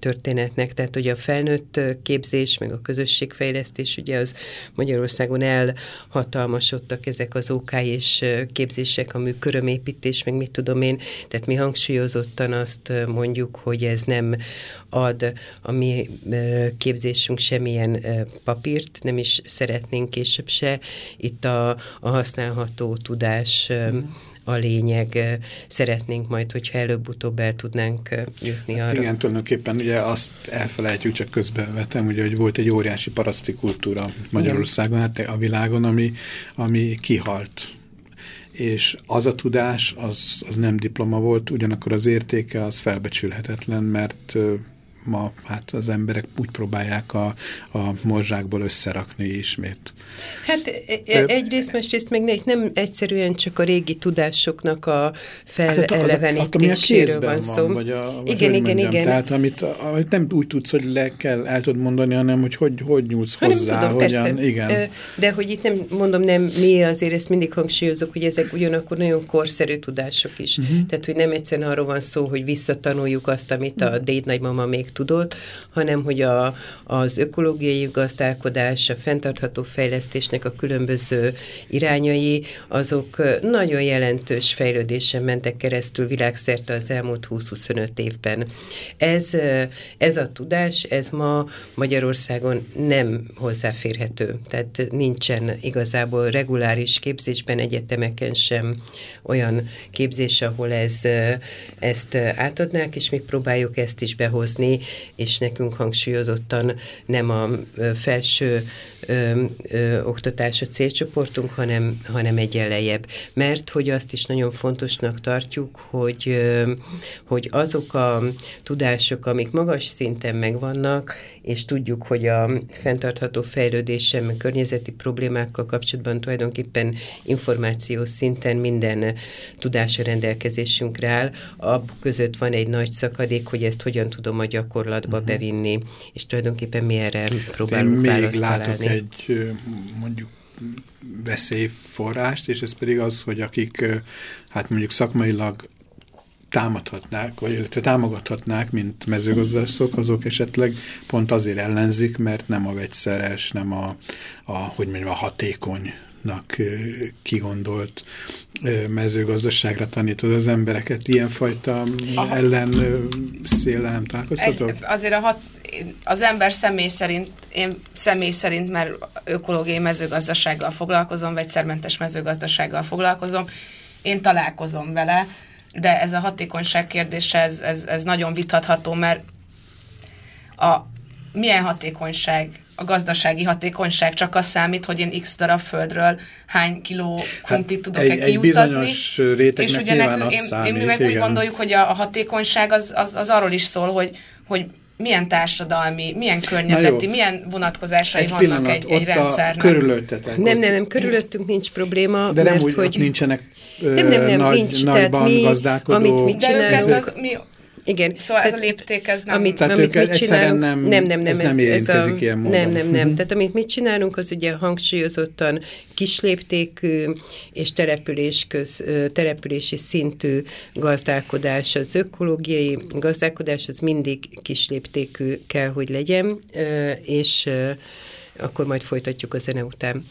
történetnek, tehát hogy a felnőtt képzés, meg a közösségfejlesztés, ugye az Magyarországon elhatalmasodtak ezek az OK és képzések, a műkörömépítés, meg mit tudom én, tehát mi hangsúlyozottan azt mondjuk, hogy ez nem ad a mi képzésünk semmilyen papírt, nem is szeretnénk később se. Itt a, a használható tudás mm a lényeg. Szeretnénk majd, hogyha előbb-utóbb el tudnánk jutni arra. Igen, tulajdonképpen ugye azt elfelejtjük, csak közbevetem, ugye, hogy volt egy óriási paraszti kultúra Magyarországon, hát a világon, ami, ami kihalt és az a tudás, az, az nem diploma volt, ugyanakkor az értéke az felbecsülhetetlen, mert ma hát az emberek úgy próbálják a, a morzsákból összerakni ismét. Hát e, e, egyrészt, másrészt meg nem egyszerűen csak a régi tudásoknak a felelevenítéséről hát, van szó. Van, vagy a, vagy igen, igen, mondjam, igen. Tehát amit, amit nem úgy tudsz, hogy le kell, el tudod mondani, hanem hogy hogy, hogy nyúlsz hanem hozzá. Tudom, hogyan, persze. igen. De hogy itt nem mondom, nem mi azért ezt mindig hangsúlyozok, hogy ezek ugyanakkor nagyon korszerű tudások is. Uh mhm. -huh. Tehát, hogy nem egyszerűen arról van szó, hogy visszatanuljuk azt, amit a déd nagymama tudott, hanem hogy a, az ökológiai gazdálkodás, a fenntartható fejlesztésnek a különböző irányai, azok nagyon jelentős fejlődésen mentek keresztül világszerte az elmúlt 20-25 évben. Ez, ez a tudás, ez ma Magyarországon nem hozzáférhető, tehát nincsen igazából reguláris képzésben, egyetemeken sem olyan képzés, ahol ez, ezt átadnák, és mi próbáljuk ezt is behozni és nekünk hangsúlyozottan nem a felső ö, ö, oktatás a célcsoportunk, hanem, hanem egyenlejebb. Mert hogy azt is nagyon fontosnak tartjuk, hogy, ö, hogy azok a tudások, amik magas szinten megvannak, és tudjuk, hogy a fenntartható fejlődéssel, meg környezeti problémákkal kapcsolatban tulajdonképpen információs szinten minden tudásra rendelkezésünkre áll, ab között van egy nagy szakadék, hogy ezt hogyan tudom a gyakorlatba uh-huh. bevinni, és tulajdonképpen mi erre próbálunk Én még látok találni. egy mondjuk veszélyforrást, és ez pedig az, hogy akik hát mondjuk szakmailag támadhatnák, vagy illetve támogathatnák, mint mezőgazdászok, azok esetleg pont azért ellenzik, mert nem a vegyszeres, nem a, a hogy mondjam, a hatékony kigondolt mezőgazdaságra tanítod az embereket. Ilyenfajta ellen széllel nem találkoztatok? Azért a hat, az ember személy szerint, én személy szerint, mert ökológiai mezőgazdasággal foglalkozom, vegyszermentes mezőgazdasággal foglalkozom, én találkozom vele, de ez a hatékonyság kérdése, ez, ez, ez nagyon vitatható, mert a milyen hatékonyság, a gazdasági hatékonyság csak az számít, hogy én x darab földről hány kiló krumplit hát tudok-e kijutatni. és ugye nekünk, én, számít, én meg igen. úgy gondoljuk, hogy a, a hatékonyság az, az, az arról is szól, hogy, hogy milyen társadalmi, milyen környezeti, milyen vonatkozásai egy vannak pillanat, egy, egy rendszernek. Körülöttetek. Nem, nem, nem, körülöttünk nincs probléma, De mert nem úgy, hogy... nincsenek nem, nem, nem, nagy, nincs. nagyban mi, gazdálkodó... Amit mi csinálunk... De az, mi igen. Szóval ez a lépték, ez nem... Amit, Tehát amit mit csinálunk, nem, nem, nem, nem, ez, nem ez, ez a, ilyen módon. Nem, nem, nem. Mhm. Tehát amit mit csinálunk, az ugye hangsúlyozottan kisléptékű és település köz, települési szintű gazdálkodás. Az ökológiai gazdálkodás az mindig kisléptékű kell, hogy legyen, és akkor majd folytatjuk a zene után.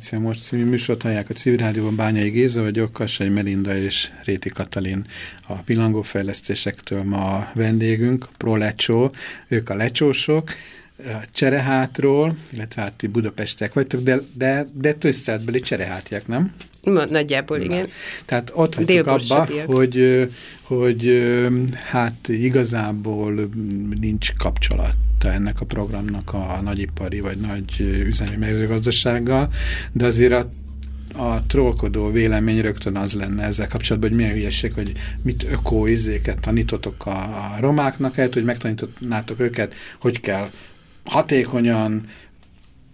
Demokrácia Most című műsort hallják a Civil Rádióban Bányai Géza vagyok, Kassai Melinda és Réti Katalin a pillangófejlesztésektől ma a vendégünk, Pro Lecsó, ők a lecsósok, a Cserehátról, illetve hát ti Budapestek vagytok, de, de, de tőszeltbeli cserehátják, nem? Ma, nagyjából, Na. igen. Tehát ott hagytuk abba, hogy, hogy hát igazából nincs kapcsolat ennek a programnak a nagyipari vagy nagy üzemi mezőgazdasággal, de azért a a trollkodó vélemény rögtön az lenne ezzel kapcsolatban, hogy milyen hülyeség, hogy mit öko-izéket tanítotok a, a romáknak, lehet, hogy megtanítotnátok őket, hogy kell hatékonyan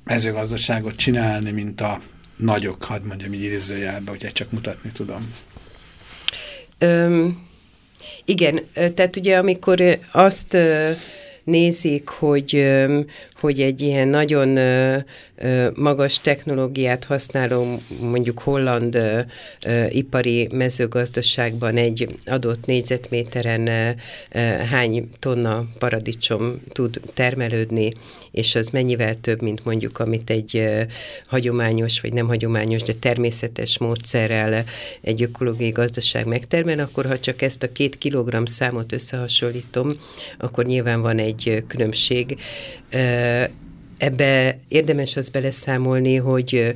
mezőgazdaságot csinálni, mint a nagyok, hadd mondjam így idézőjelben, hogy csak mutatni tudom. Öm, igen, tehát ugye amikor azt nézik, hogy, hogy egy ilyen nagyon magas technológiát használó, mondjuk holland ipari mezőgazdaságban egy adott négyzetméteren hány tonna paradicsom tud termelődni, és az mennyivel több, mint mondjuk amit egy hagyományos, vagy nem hagyományos, de természetes módszerrel egy ökológiai gazdaság megtermel, akkor ha csak ezt a két kilogramm számot összehasonlítom, akkor nyilván van egy különbség ebbe érdemes az beleszámolni, hogy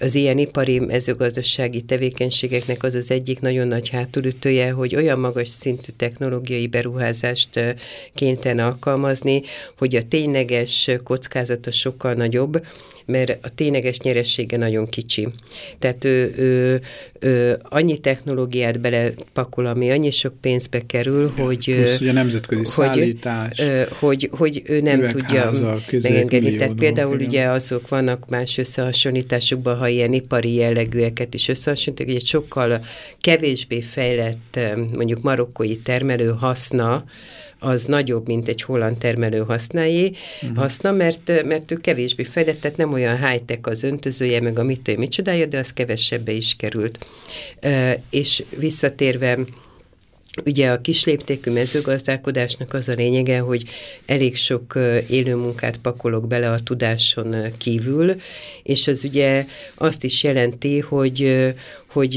az ilyen ipari mezőgazdasági tevékenységeknek az az egyik nagyon nagy hátulütője, hogy olyan magas szintű technológiai beruházást kénytelen alkalmazni, hogy a tényleges kockázata sokkal nagyobb, mert a tényleges nyeressége nagyon kicsi. Tehát ő, ő, ő annyi technológiát belepakol, ami annyi sok pénzbe kerül, hogy... Plusz ugye nemzetközi hogy, szállítás. Hogy, hogy, hogy ő nem tudja megengedni. Tehát például igen. ugye azok vannak más összehasonlításokban, ha ilyen ipari jellegűeket is összehasonlítunk, egy sokkal kevésbé fejlett mondjuk marokkói termelő haszna, az nagyobb, mint egy holland termelő használé, uh-huh. haszna, mert, mert ő kevésbé fejlett, tehát nem olyan high-tech az öntözője, meg a mit, mit de az kevesebbe is került. És visszatérve Ugye a kisléptékű mezőgazdálkodásnak az a lényege, hogy elég sok élő munkát pakolok bele a tudáson kívül, és az ugye azt is jelenti, hogy, hogy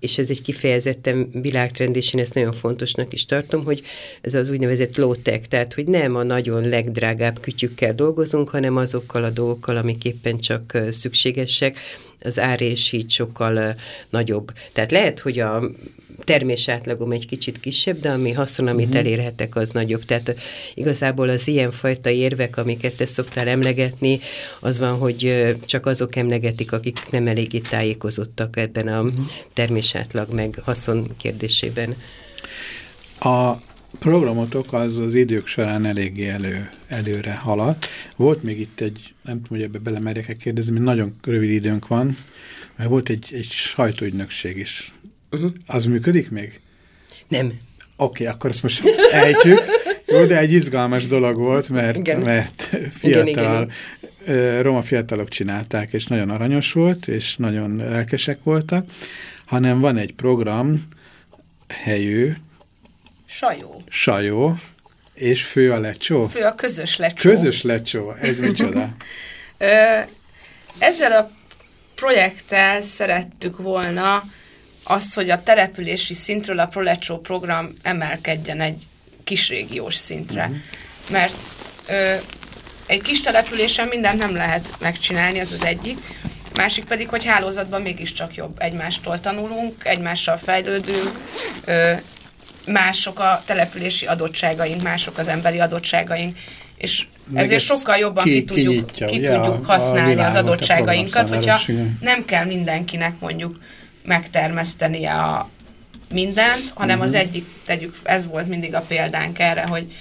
és ez egy kifejezetten világtrend, és én ezt nagyon fontosnak is tartom, hogy ez az úgynevezett low-tech, tehát hogy nem a nagyon legdrágább kütyükkel dolgozunk, hanem azokkal a dolgokkal, amik éppen csak szükségesek, az ár és így sokkal nagyobb. Tehát lehet, hogy a termés átlagom egy kicsit kisebb, de ami haszon, amit uh-huh. elérhetek, az nagyobb. Tehát igazából az ilyenfajta érvek, amiket te szoktál emlegetni, az van, hogy csak azok emlegetik, akik nem eléggé tájékozottak ebben a uh-huh. termés átlag meg haszon kérdésében. A programotok az az idők során eléggé elő, előre haladt. Volt még itt egy, nem tudom, hogy ebbe belemerjek-e kérdezni, mert nagyon rövid időnk van, mert volt egy, egy sajtóügynökség is Uh-huh. Az működik még? Nem. Oké, okay, akkor ezt most ejtjük. Jó, de egy izgalmas dolog volt, mert, igen. mert fiatal, igen, igen. roma fiatalok csinálták, és nagyon aranyos volt, és nagyon lelkesek voltak, hanem van egy program, helyő, Sajó. Sajó, és fő a lecsó? Fő a közös lecsó. Közös lecsó, ez micsoda? Ezzel a projekttel szerettük volna az, hogy a települési szintről a Prolecsó program emelkedjen egy kisrégiós szintre. Uh-huh. Mert ö, egy kis településen mindent nem lehet megcsinálni, az az egyik. Másik pedig, hogy hálózatban mégiscsak jobb. Egymástól tanulunk, egymással fejlődünk, ö, mások a települési adottságaink, mások az emberi adottságaink, és Meg ezért sokkal jobban ki, ki tudjuk, ki tudjuk használni az adottságainkat, hogyha nem kell mindenkinek mondjuk megtermesztenie a mindent, hanem uh-huh. az mhm. egyik, tegyük, ez volt mindig a példánk erre, hogy,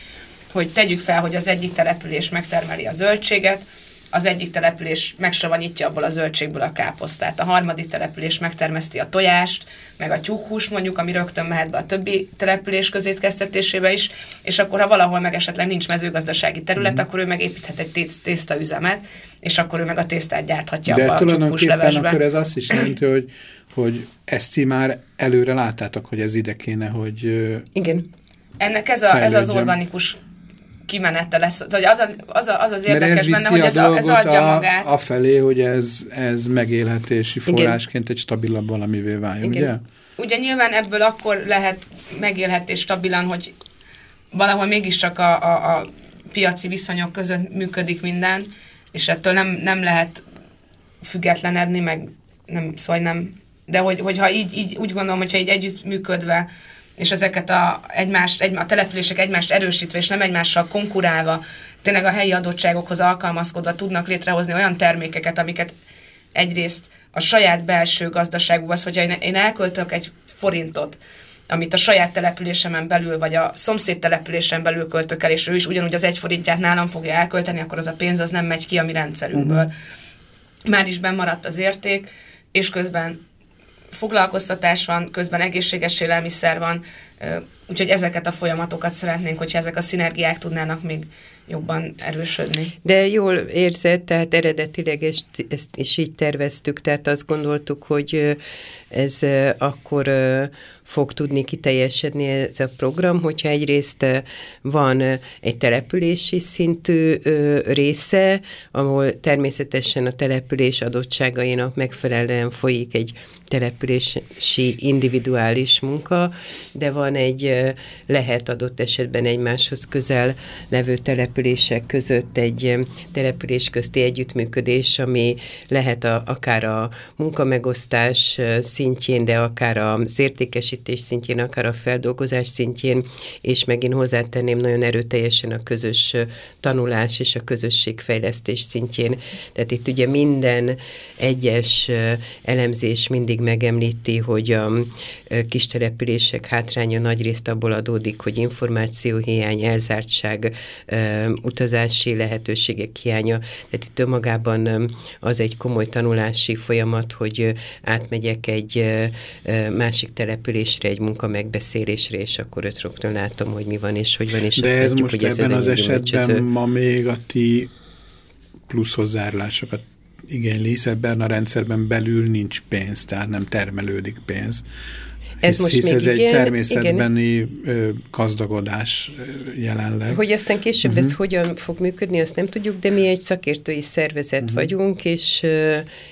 hogy tegyük fel, hogy az egyik település megtermeli a zöldséget, az egyik település megsavanyítja abból a zöldségből a káposztát, a harmadik település megtermeszti a tojást, meg a tyúkhús mondjuk, ami rögtön mehet be a többi település közétkeztetésébe is, és akkor ha valahol meg esetleg nincs mezőgazdasági terület, mm. akkor ő megépíthet egy tésztaüzemet, és akkor ő meg a tésztát gyárthatja De a tulajdonképpen akkor ez azt is jelenti, hogy hogy ezt ti már előre láttátok, hogy ez ide kéne, hogy Igen. Ennek ez, a, ez az organikus kimenete lesz. Hogy az, a, az, a, az az érdekes benne, hogy ez, a, ez adja a, magát. A felé, hogy ez, ez megélhetési forrásként Igen. egy stabilabb valamivé váljon, Igen. ugye? Ugye nyilván ebből akkor lehet megélhetés stabilan, hogy valahol mégiscsak a, a, a piaci viszonyok között működik minden, és ettől nem, nem lehet függetlenedni, meg nem, szóval nem de hogy, hogyha így, így úgy gondolom, hogyha így együttműködve, és ezeket a, egymást, egy, a települések egymást erősítve, és nem egymással konkurálva, tényleg a helyi adottságokhoz alkalmazkodva tudnak létrehozni olyan termékeket, amiket egyrészt a saját belső gazdaságukban, hogyha én, elköltök egy forintot, amit a saját településemen belül, vagy a szomszéd településen belül költök el, és ő is ugyanúgy az egy forintját nálam fogja elkölteni, akkor az a pénz az nem megy ki a mi rendszerünkből. Uh-huh. Már is maradt az érték, és közben foglalkoztatás van, közben egészséges élelmiszer van, úgyhogy ezeket a folyamatokat szeretnénk, hogyha ezek a szinergiák tudnának még jobban erősödni. De jól érzed, tehát eredetileg ezt, ezt is így terveztük, tehát azt gondoltuk, hogy ez akkor fog tudni kiteljesedni ez a program, hogyha egyrészt van egy települési szintű része, ahol természetesen a település adottságainak megfelelően folyik egy települési individuális munka, de van egy lehet adott esetben egymáshoz közel levő települések között egy település közti együttműködés, ami lehet a, akár a munkamegosztás szintjén, de akár az értékesítés szintjén, akár a feldolgozás szintjén, és megint hozzátenném nagyon erőteljesen a közös tanulás és a közösségfejlesztés szintjén. Tehát itt ugye minden egyes elemzés mindig megemlíti, hogy a kis települések hátránya nagyrészt abból adódik, hogy információhiány, elzártság, utazási lehetőségek hiánya. Tehát itt önmagában az egy komoly tanulási folyamat, hogy átmegyek egy másik településre, egy munka megbeszélésre, és akkor öt rögtön látom, hogy mi van és hogy van, és De ez látjuk, most hogy ebben az esetben ma még a ti plusz hozzárulásokat igényli, hiszen ebben a rendszerben belül nincs pénz, tehát nem termelődik pénz. Ez hisz, most hisz ez igen, egy természetbeni igen. gazdagodás jelenleg. Hogy aztán később uh -huh. ez mhm. hogyan fog működni, azt nem tudjuk, de mi egy szakértői szervezet uh mhm. -huh. vagyunk, és,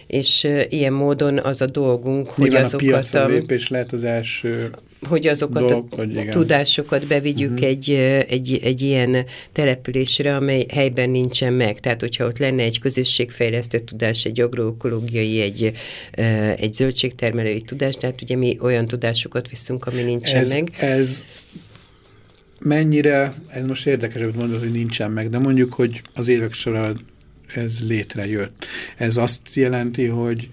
és ilyen módon az a dolgunk, Nyilván hogy azokat... a piacra lépés lehet az első hogy azokat dolog, a hogy tudásokat bevigyük uh-huh. egy, egy, egy ilyen településre, amely helyben nincsen meg. Tehát, hogyha ott lenne egy közösségfejlesztő tudás, egy agroökológiai, egy, egy zöldségtermelői tudás, tehát ugye mi olyan tudásokat viszünk, ami nincsen ez, meg. Ez mennyire, ez most érdekes, hogy mondod, hogy nincsen meg, de mondjuk, hogy az évek során ez létrejött. Ez azt jelenti, hogy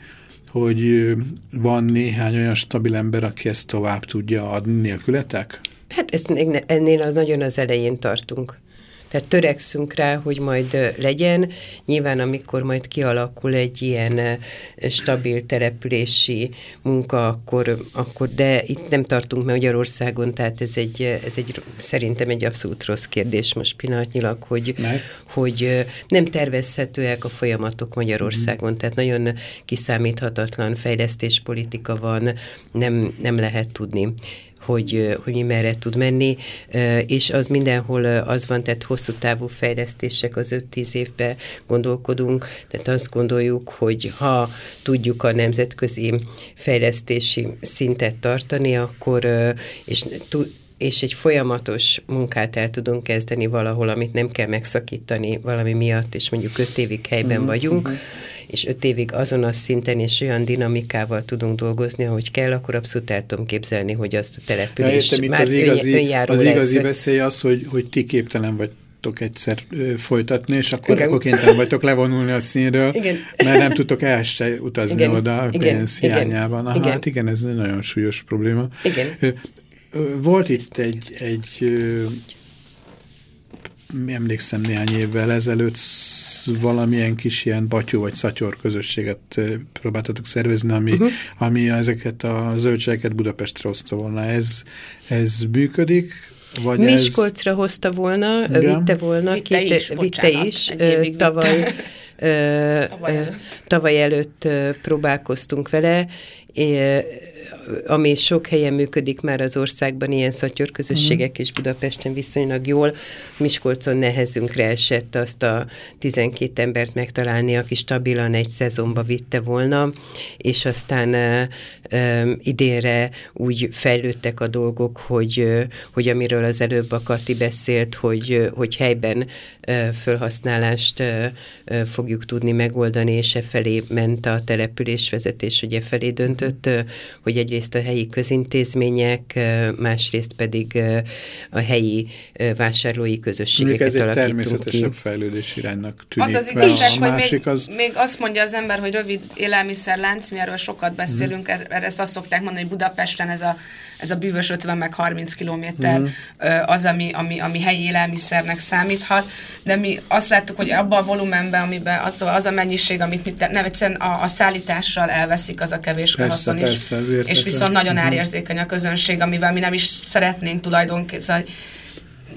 hogy van néhány olyan stabil ember, aki ezt tovább tudja adni nélkületek? Hát ezt még ennél az nagyon az elején tartunk. Tehát törekszünk rá, hogy majd legyen. Nyilván, amikor majd kialakul egy ilyen stabil települési munka, akkor, akkor de itt nem tartunk Magyarországon, tehát ez egy, ez egy szerintem egy abszolút rossz kérdés most pillanatnyilag, hogy, hogy nem tervezhetőek a folyamatok Magyarországon, mm. tehát nagyon kiszámíthatatlan fejlesztéspolitika van, nem, nem lehet tudni hogy, hogy mi merre tud menni, és az mindenhol az van, tehát hosszú távú fejlesztések az 5-10 évben gondolkodunk, tehát azt gondoljuk, hogy ha tudjuk a nemzetközi fejlesztési szintet tartani, akkor és és egy folyamatos munkát el tudunk kezdeni valahol, amit nem kell megszakítani valami miatt, és mondjuk öt évig helyben uh-huh, vagyunk, uh-huh és öt évig azon a szinten és olyan dinamikával tudunk dolgozni, ahogy kell, akkor abszolút el tudom képzelni, hogy azt a település ja, már az igazi, önjáró Az igazi lesz. veszély az, hogy, hogy ti képtelen vagy egyszer ö, folytatni, és akkor, akkor kénytelen vagytok levonulni a színről, igen. mert nem tudtok el se utazni igen. oda a pénz igen. hiányában. Aha, igen. Hát igen, ez egy nagyon súlyos probléma. Igen. Volt itt egy, egy emlékszem néhány évvel ezelőtt valamilyen kis ilyen batyú vagy szatyor közösséget próbáltatok szervezni, ami, uh -huh. ami ezeket a zöldségeket Budapestre hozta volna. Ez, ez működik? Vagy Miskolcra ez... hozta volna, Igen. vitte volna, vitte két, is, vitte is tavaly, tavaly előtt. tavaly előtt próbálkoztunk vele, ami sok helyen működik már az országban, ilyen szatyorközösségek mm. és Budapesten viszonylag jól. Miskolcon nehezünkre esett azt a 12 embert megtalálni, aki stabilan egy szezonba vitte volna, és aztán uh, um, idénre úgy fejlődtek a dolgok, hogy, uh, hogy amiről az előbb a Kati beszélt, hogy, uh, hogy helyben uh, felhasználást uh, uh, fogjuk tudni megoldani, és e felé ment a településvezetés, hogy e felé döntött, uh, hogy egy egyrészt a helyi közintézmények, másrészt pedig a helyi vásárlói közösségeket ez egy természetesebb ki. fejlődés iránynak tűnik. Az az igazság, hogy még, az... még azt mondja az ember, hogy rövid élelmiszerlánc, mi erről sokat beszélünk, mm. erre ezt azt szokták mondani, hogy Budapesten ez a, ez a bűvös 50 meg 30 kilométer mm. az, ami, ami, ami helyi élelmiszernek számíthat, de mi azt láttuk, hogy abban a volumenben, amiben az, az a mennyiség, amit mi nem egyszerűen a, a szállítással elveszik, az a kevés persze, is. Persze, és és viszont nagyon uh-huh. árérzékeny a közönség, amivel mi nem is szeretnénk tulajdonképpen, szóval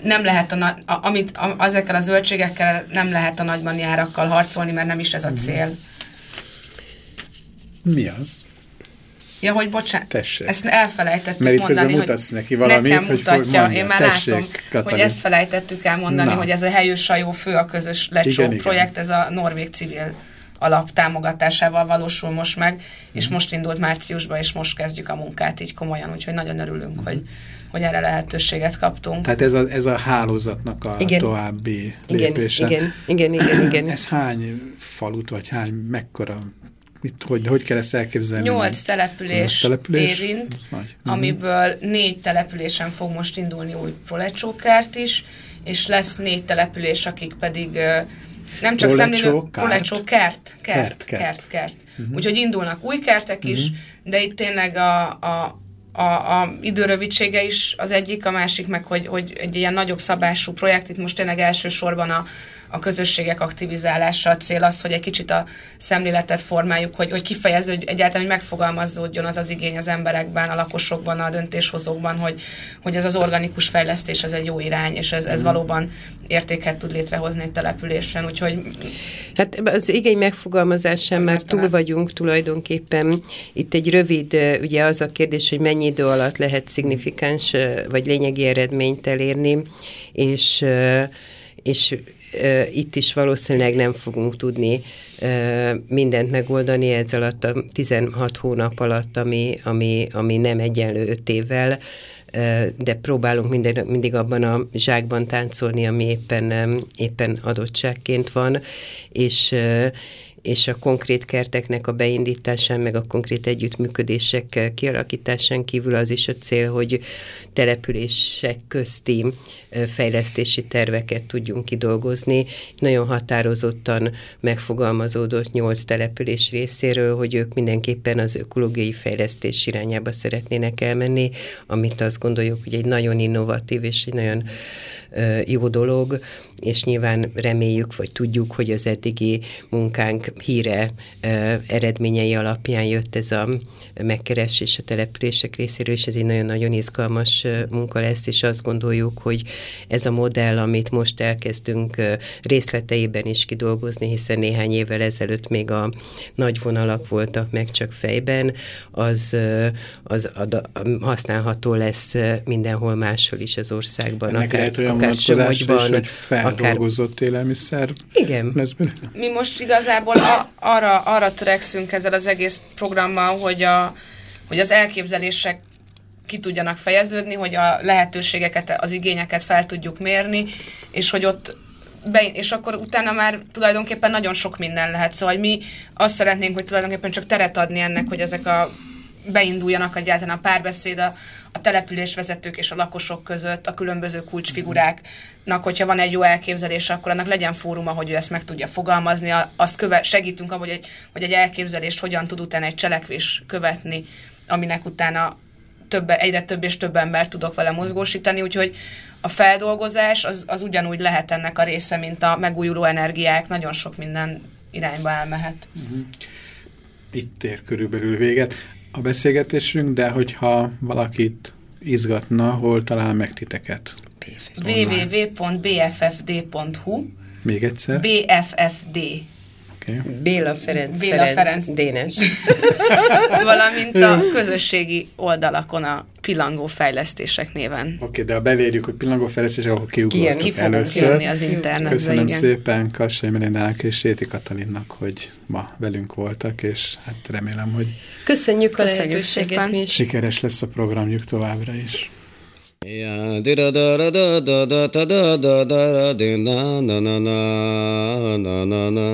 nem lehet a, a, amit a, ezekkel a zöldségekkel nem lehet a nagyban árakkal harcolni, mert nem is ez a uh-huh. cél. Mi az? Ja, hogy bocsánat, Tessék. ezt elfelejtettük Mert mondani, hogy neki valamit, nekem hogy mutatja, én már Tessék, látom, Katalin. hogy ezt felejtettük el mondani, Na. hogy ez a helyős sajó fő a közös lecsó projekt, ez a norvég civil alap támogatásával valósul most meg, és most indult márciusban, és most kezdjük a munkát így komolyan, úgyhogy nagyon örülünk, hogy, hogy erre lehetőséget kaptunk. Tehát ez a, ez a hálózatnak a igen. további lépése. Igen, igen, igen, igen. Ez hány falut, vagy hány, mekkora Mit, hogy, hogy kell ezt elképzelni? Nyolc település, település érint, Nagy. Mhm. amiből négy településen fog most indulni új prolecsókert is, és lesz négy település, akik pedig nem csak szemlélő, prolecsó kert, kert, kert, kert, kert. Uh-huh. Úgyhogy indulnak új kertek is, uh-huh. de itt tényleg a, a, a, a időrövidsége is az egyik, a másik meg, hogy, hogy egy ilyen nagyobb szabású projekt, itt most tényleg elsősorban a, a közösségek aktivizálása a cél az, hogy egy kicsit a szemléletet formáljuk, hogy, hogy kifejeződj, egyáltalán, hogy megfogalmazódjon az az igény az emberekben, a lakosokban, a döntéshozókban, hogy, hogy ez az organikus fejlesztés, ez egy jó irány, és ez, ez mm. valóban értéket tud létrehozni egy településen, úgyhogy... Hát az igény megfogalmazásán már túl vagyunk tulajdonképpen. Itt egy rövid, ugye az a kérdés, hogy mennyi idő alatt lehet szignifikáns vagy lényegi eredményt elérni, és és itt is valószínűleg nem fogunk tudni mindent megoldani ez alatt a 16 hónap alatt, ami, ami, ami nem egyenlő 5 évvel, de próbálunk minden, mindig abban a zsákban táncolni, ami éppen, éppen adottságként van, és és a konkrét kerteknek a beindításán, meg a konkrét együttműködések kialakításán kívül az is a cél, hogy települések közti fejlesztési terveket tudjunk kidolgozni. Nagyon határozottan megfogalmazódott nyolc település részéről, hogy ők mindenképpen az ökológiai fejlesztés irányába szeretnének elmenni, amit azt gondoljuk, hogy egy nagyon innovatív és egy nagyon jó dolog, és nyilván reméljük, vagy tudjuk, hogy az eddigi munkánk híre eredményei alapján jött ez a megkeresés a települések részéről, és ez egy nagyon-nagyon izgalmas munka lesz, és azt gondoljuk, hogy ez a modell, amit most elkezdünk részleteiben is kidolgozni, hiszen néhány évvel ezelőtt még a nagy vonalak voltak meg csak fejben, az, az használható lesz mindenhol máshol is az országban. Ennek akár, lehet olyan akár is, hogy feldolgozott akár... élelmiszer. Igen. Lesz Mi most igazából a, arra, arra törekszünk ezzel az egész programmal, hogy, a, hogy az elképzelések ki tudjanak fejeződni, hogy a lehetőségeket, az igényeket fel tudjuk mérni, és hogy ott be, és akkor utána már tulajdonképpen nagyon sok minden lehet. Szóval mi azt szeretnénk, hogy tulajdonképpen csak teret adni ennek, hogy ezek a beinduljanak egyáltalán a párbeszéd a, a településvezetők és a lakosok között, a különböző kulcsfiguráknak, hogyha van egy jó elképzelés, akkor annak legyen fóruma, hogy ő ezt meg tudja fogalmazni, azt köve, segítünk abban, hogy egy, hogy egy elképzelést hogyan tud utána egy cselekvés követni, aminek utána több, egyre több és több ember tudok vele mozgósítani, úgyhogy a feldolgozás az, az ugyanúgy lehet ennek a része, mint a megújuló energiák, nagyon sok minden irányba elmehet. Uh-huh. Itt ér körülbelül véget a beszélgetésünk, de hogyha valakit izgatna, hol talál meg titeket? www.bffd.hu Még egyszer? BFFD Okay. Béla Ferenc Béla Ferenc, Ferenc Dénes. Valamint a közösségi oldalakon a pillangó fejlesztések néven. Oké, okay, de ha belérjük, hogy pillangó fejlesztések, akkor kiugrottak ki először. az internetbe, Köszönöm igen. szépen Kassai Melindának és Réti Katalinnak, hogy ma velünk voltak, és hát remélem, hogy Köszönjük a lehetőséget mi Sikeres lesz a programjuk továbbra is. Ja, da da da da da da da da da da da na na na na na na na.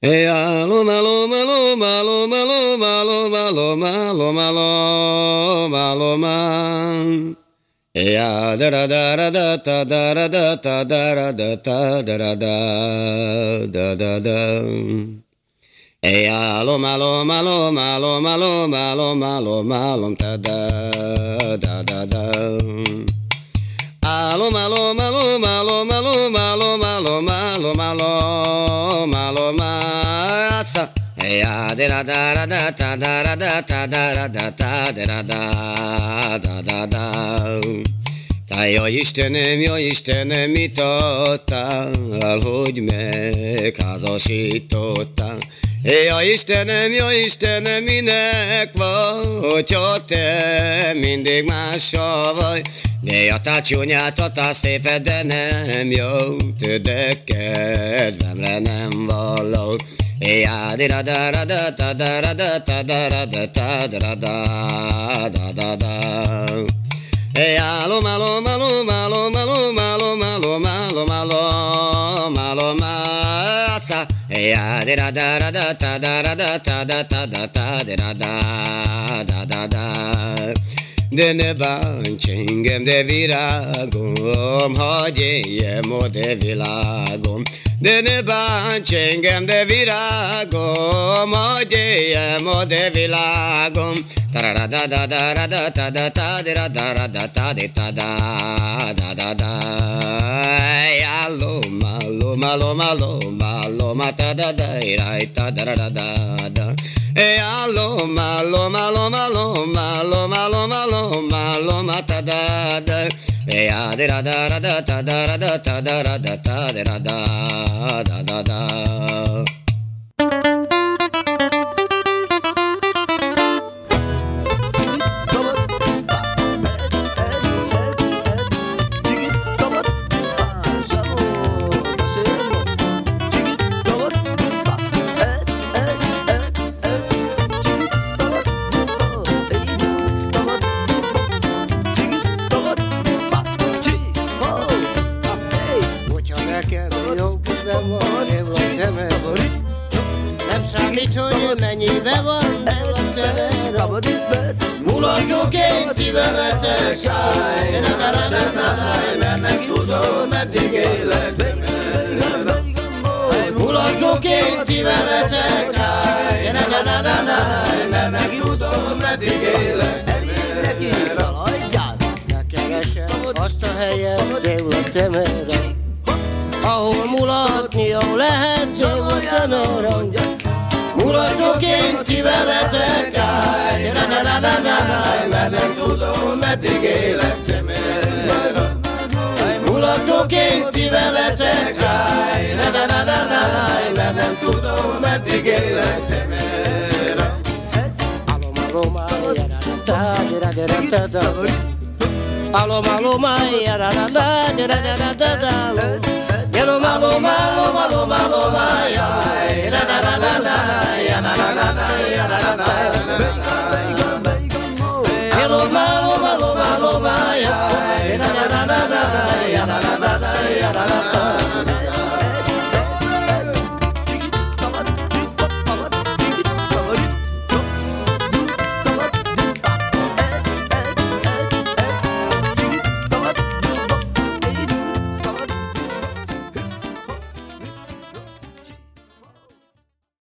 Ya lo ma lo ma lo ma lo ma lo ma lo ma lo ma lo ma lo ma lo ma. Ya da da da da da da da da da da da da da da da da da da. Eya lo malo malo malo malo malo malo malo da da da da da. Alo malo malo malo malo malo malo malo malo malo masa. Eya de da da da da da da da da da da da da da da da da. Tá, jó Istenem, jó Istenem, mit adtál, hogy megházasítottál? Ja Istenem, jó Istenem, minek van, hogyha te mindig mással vagy? De a tácsonyát a széped, de nem jó, de kedvemre nem való. Ya di da da da da da da da da da da da da da da da da da Ya lo malo malo malo malo malo malo malo malo malo mazza Ya di da da da da da da da da da da da da da da da da da de ne bánts engem, de virágom, hagyj éljem a de világom. De ne bánts engem, de virágom, hagyj éljem a de világom. Loma, loma, loma, loma, ta da da, ta da da da da. E aloma, loma, loma, loma, loma, loma, loma, loma, ta da da E a da da da da da da da da da da da da da da da da temerre ahol mulatni jó lehet, dél temerre Mulatóként ti veletek állj, na na na na na mert nem tudom, meddig élek. Te Mulatóként ti veletek állj, na na na na na mert nem tudom, meddig élek. Te Alo Malo, malo, mai, da da da da da da da da da Yellow malo, malo, malo, malo, mai, da da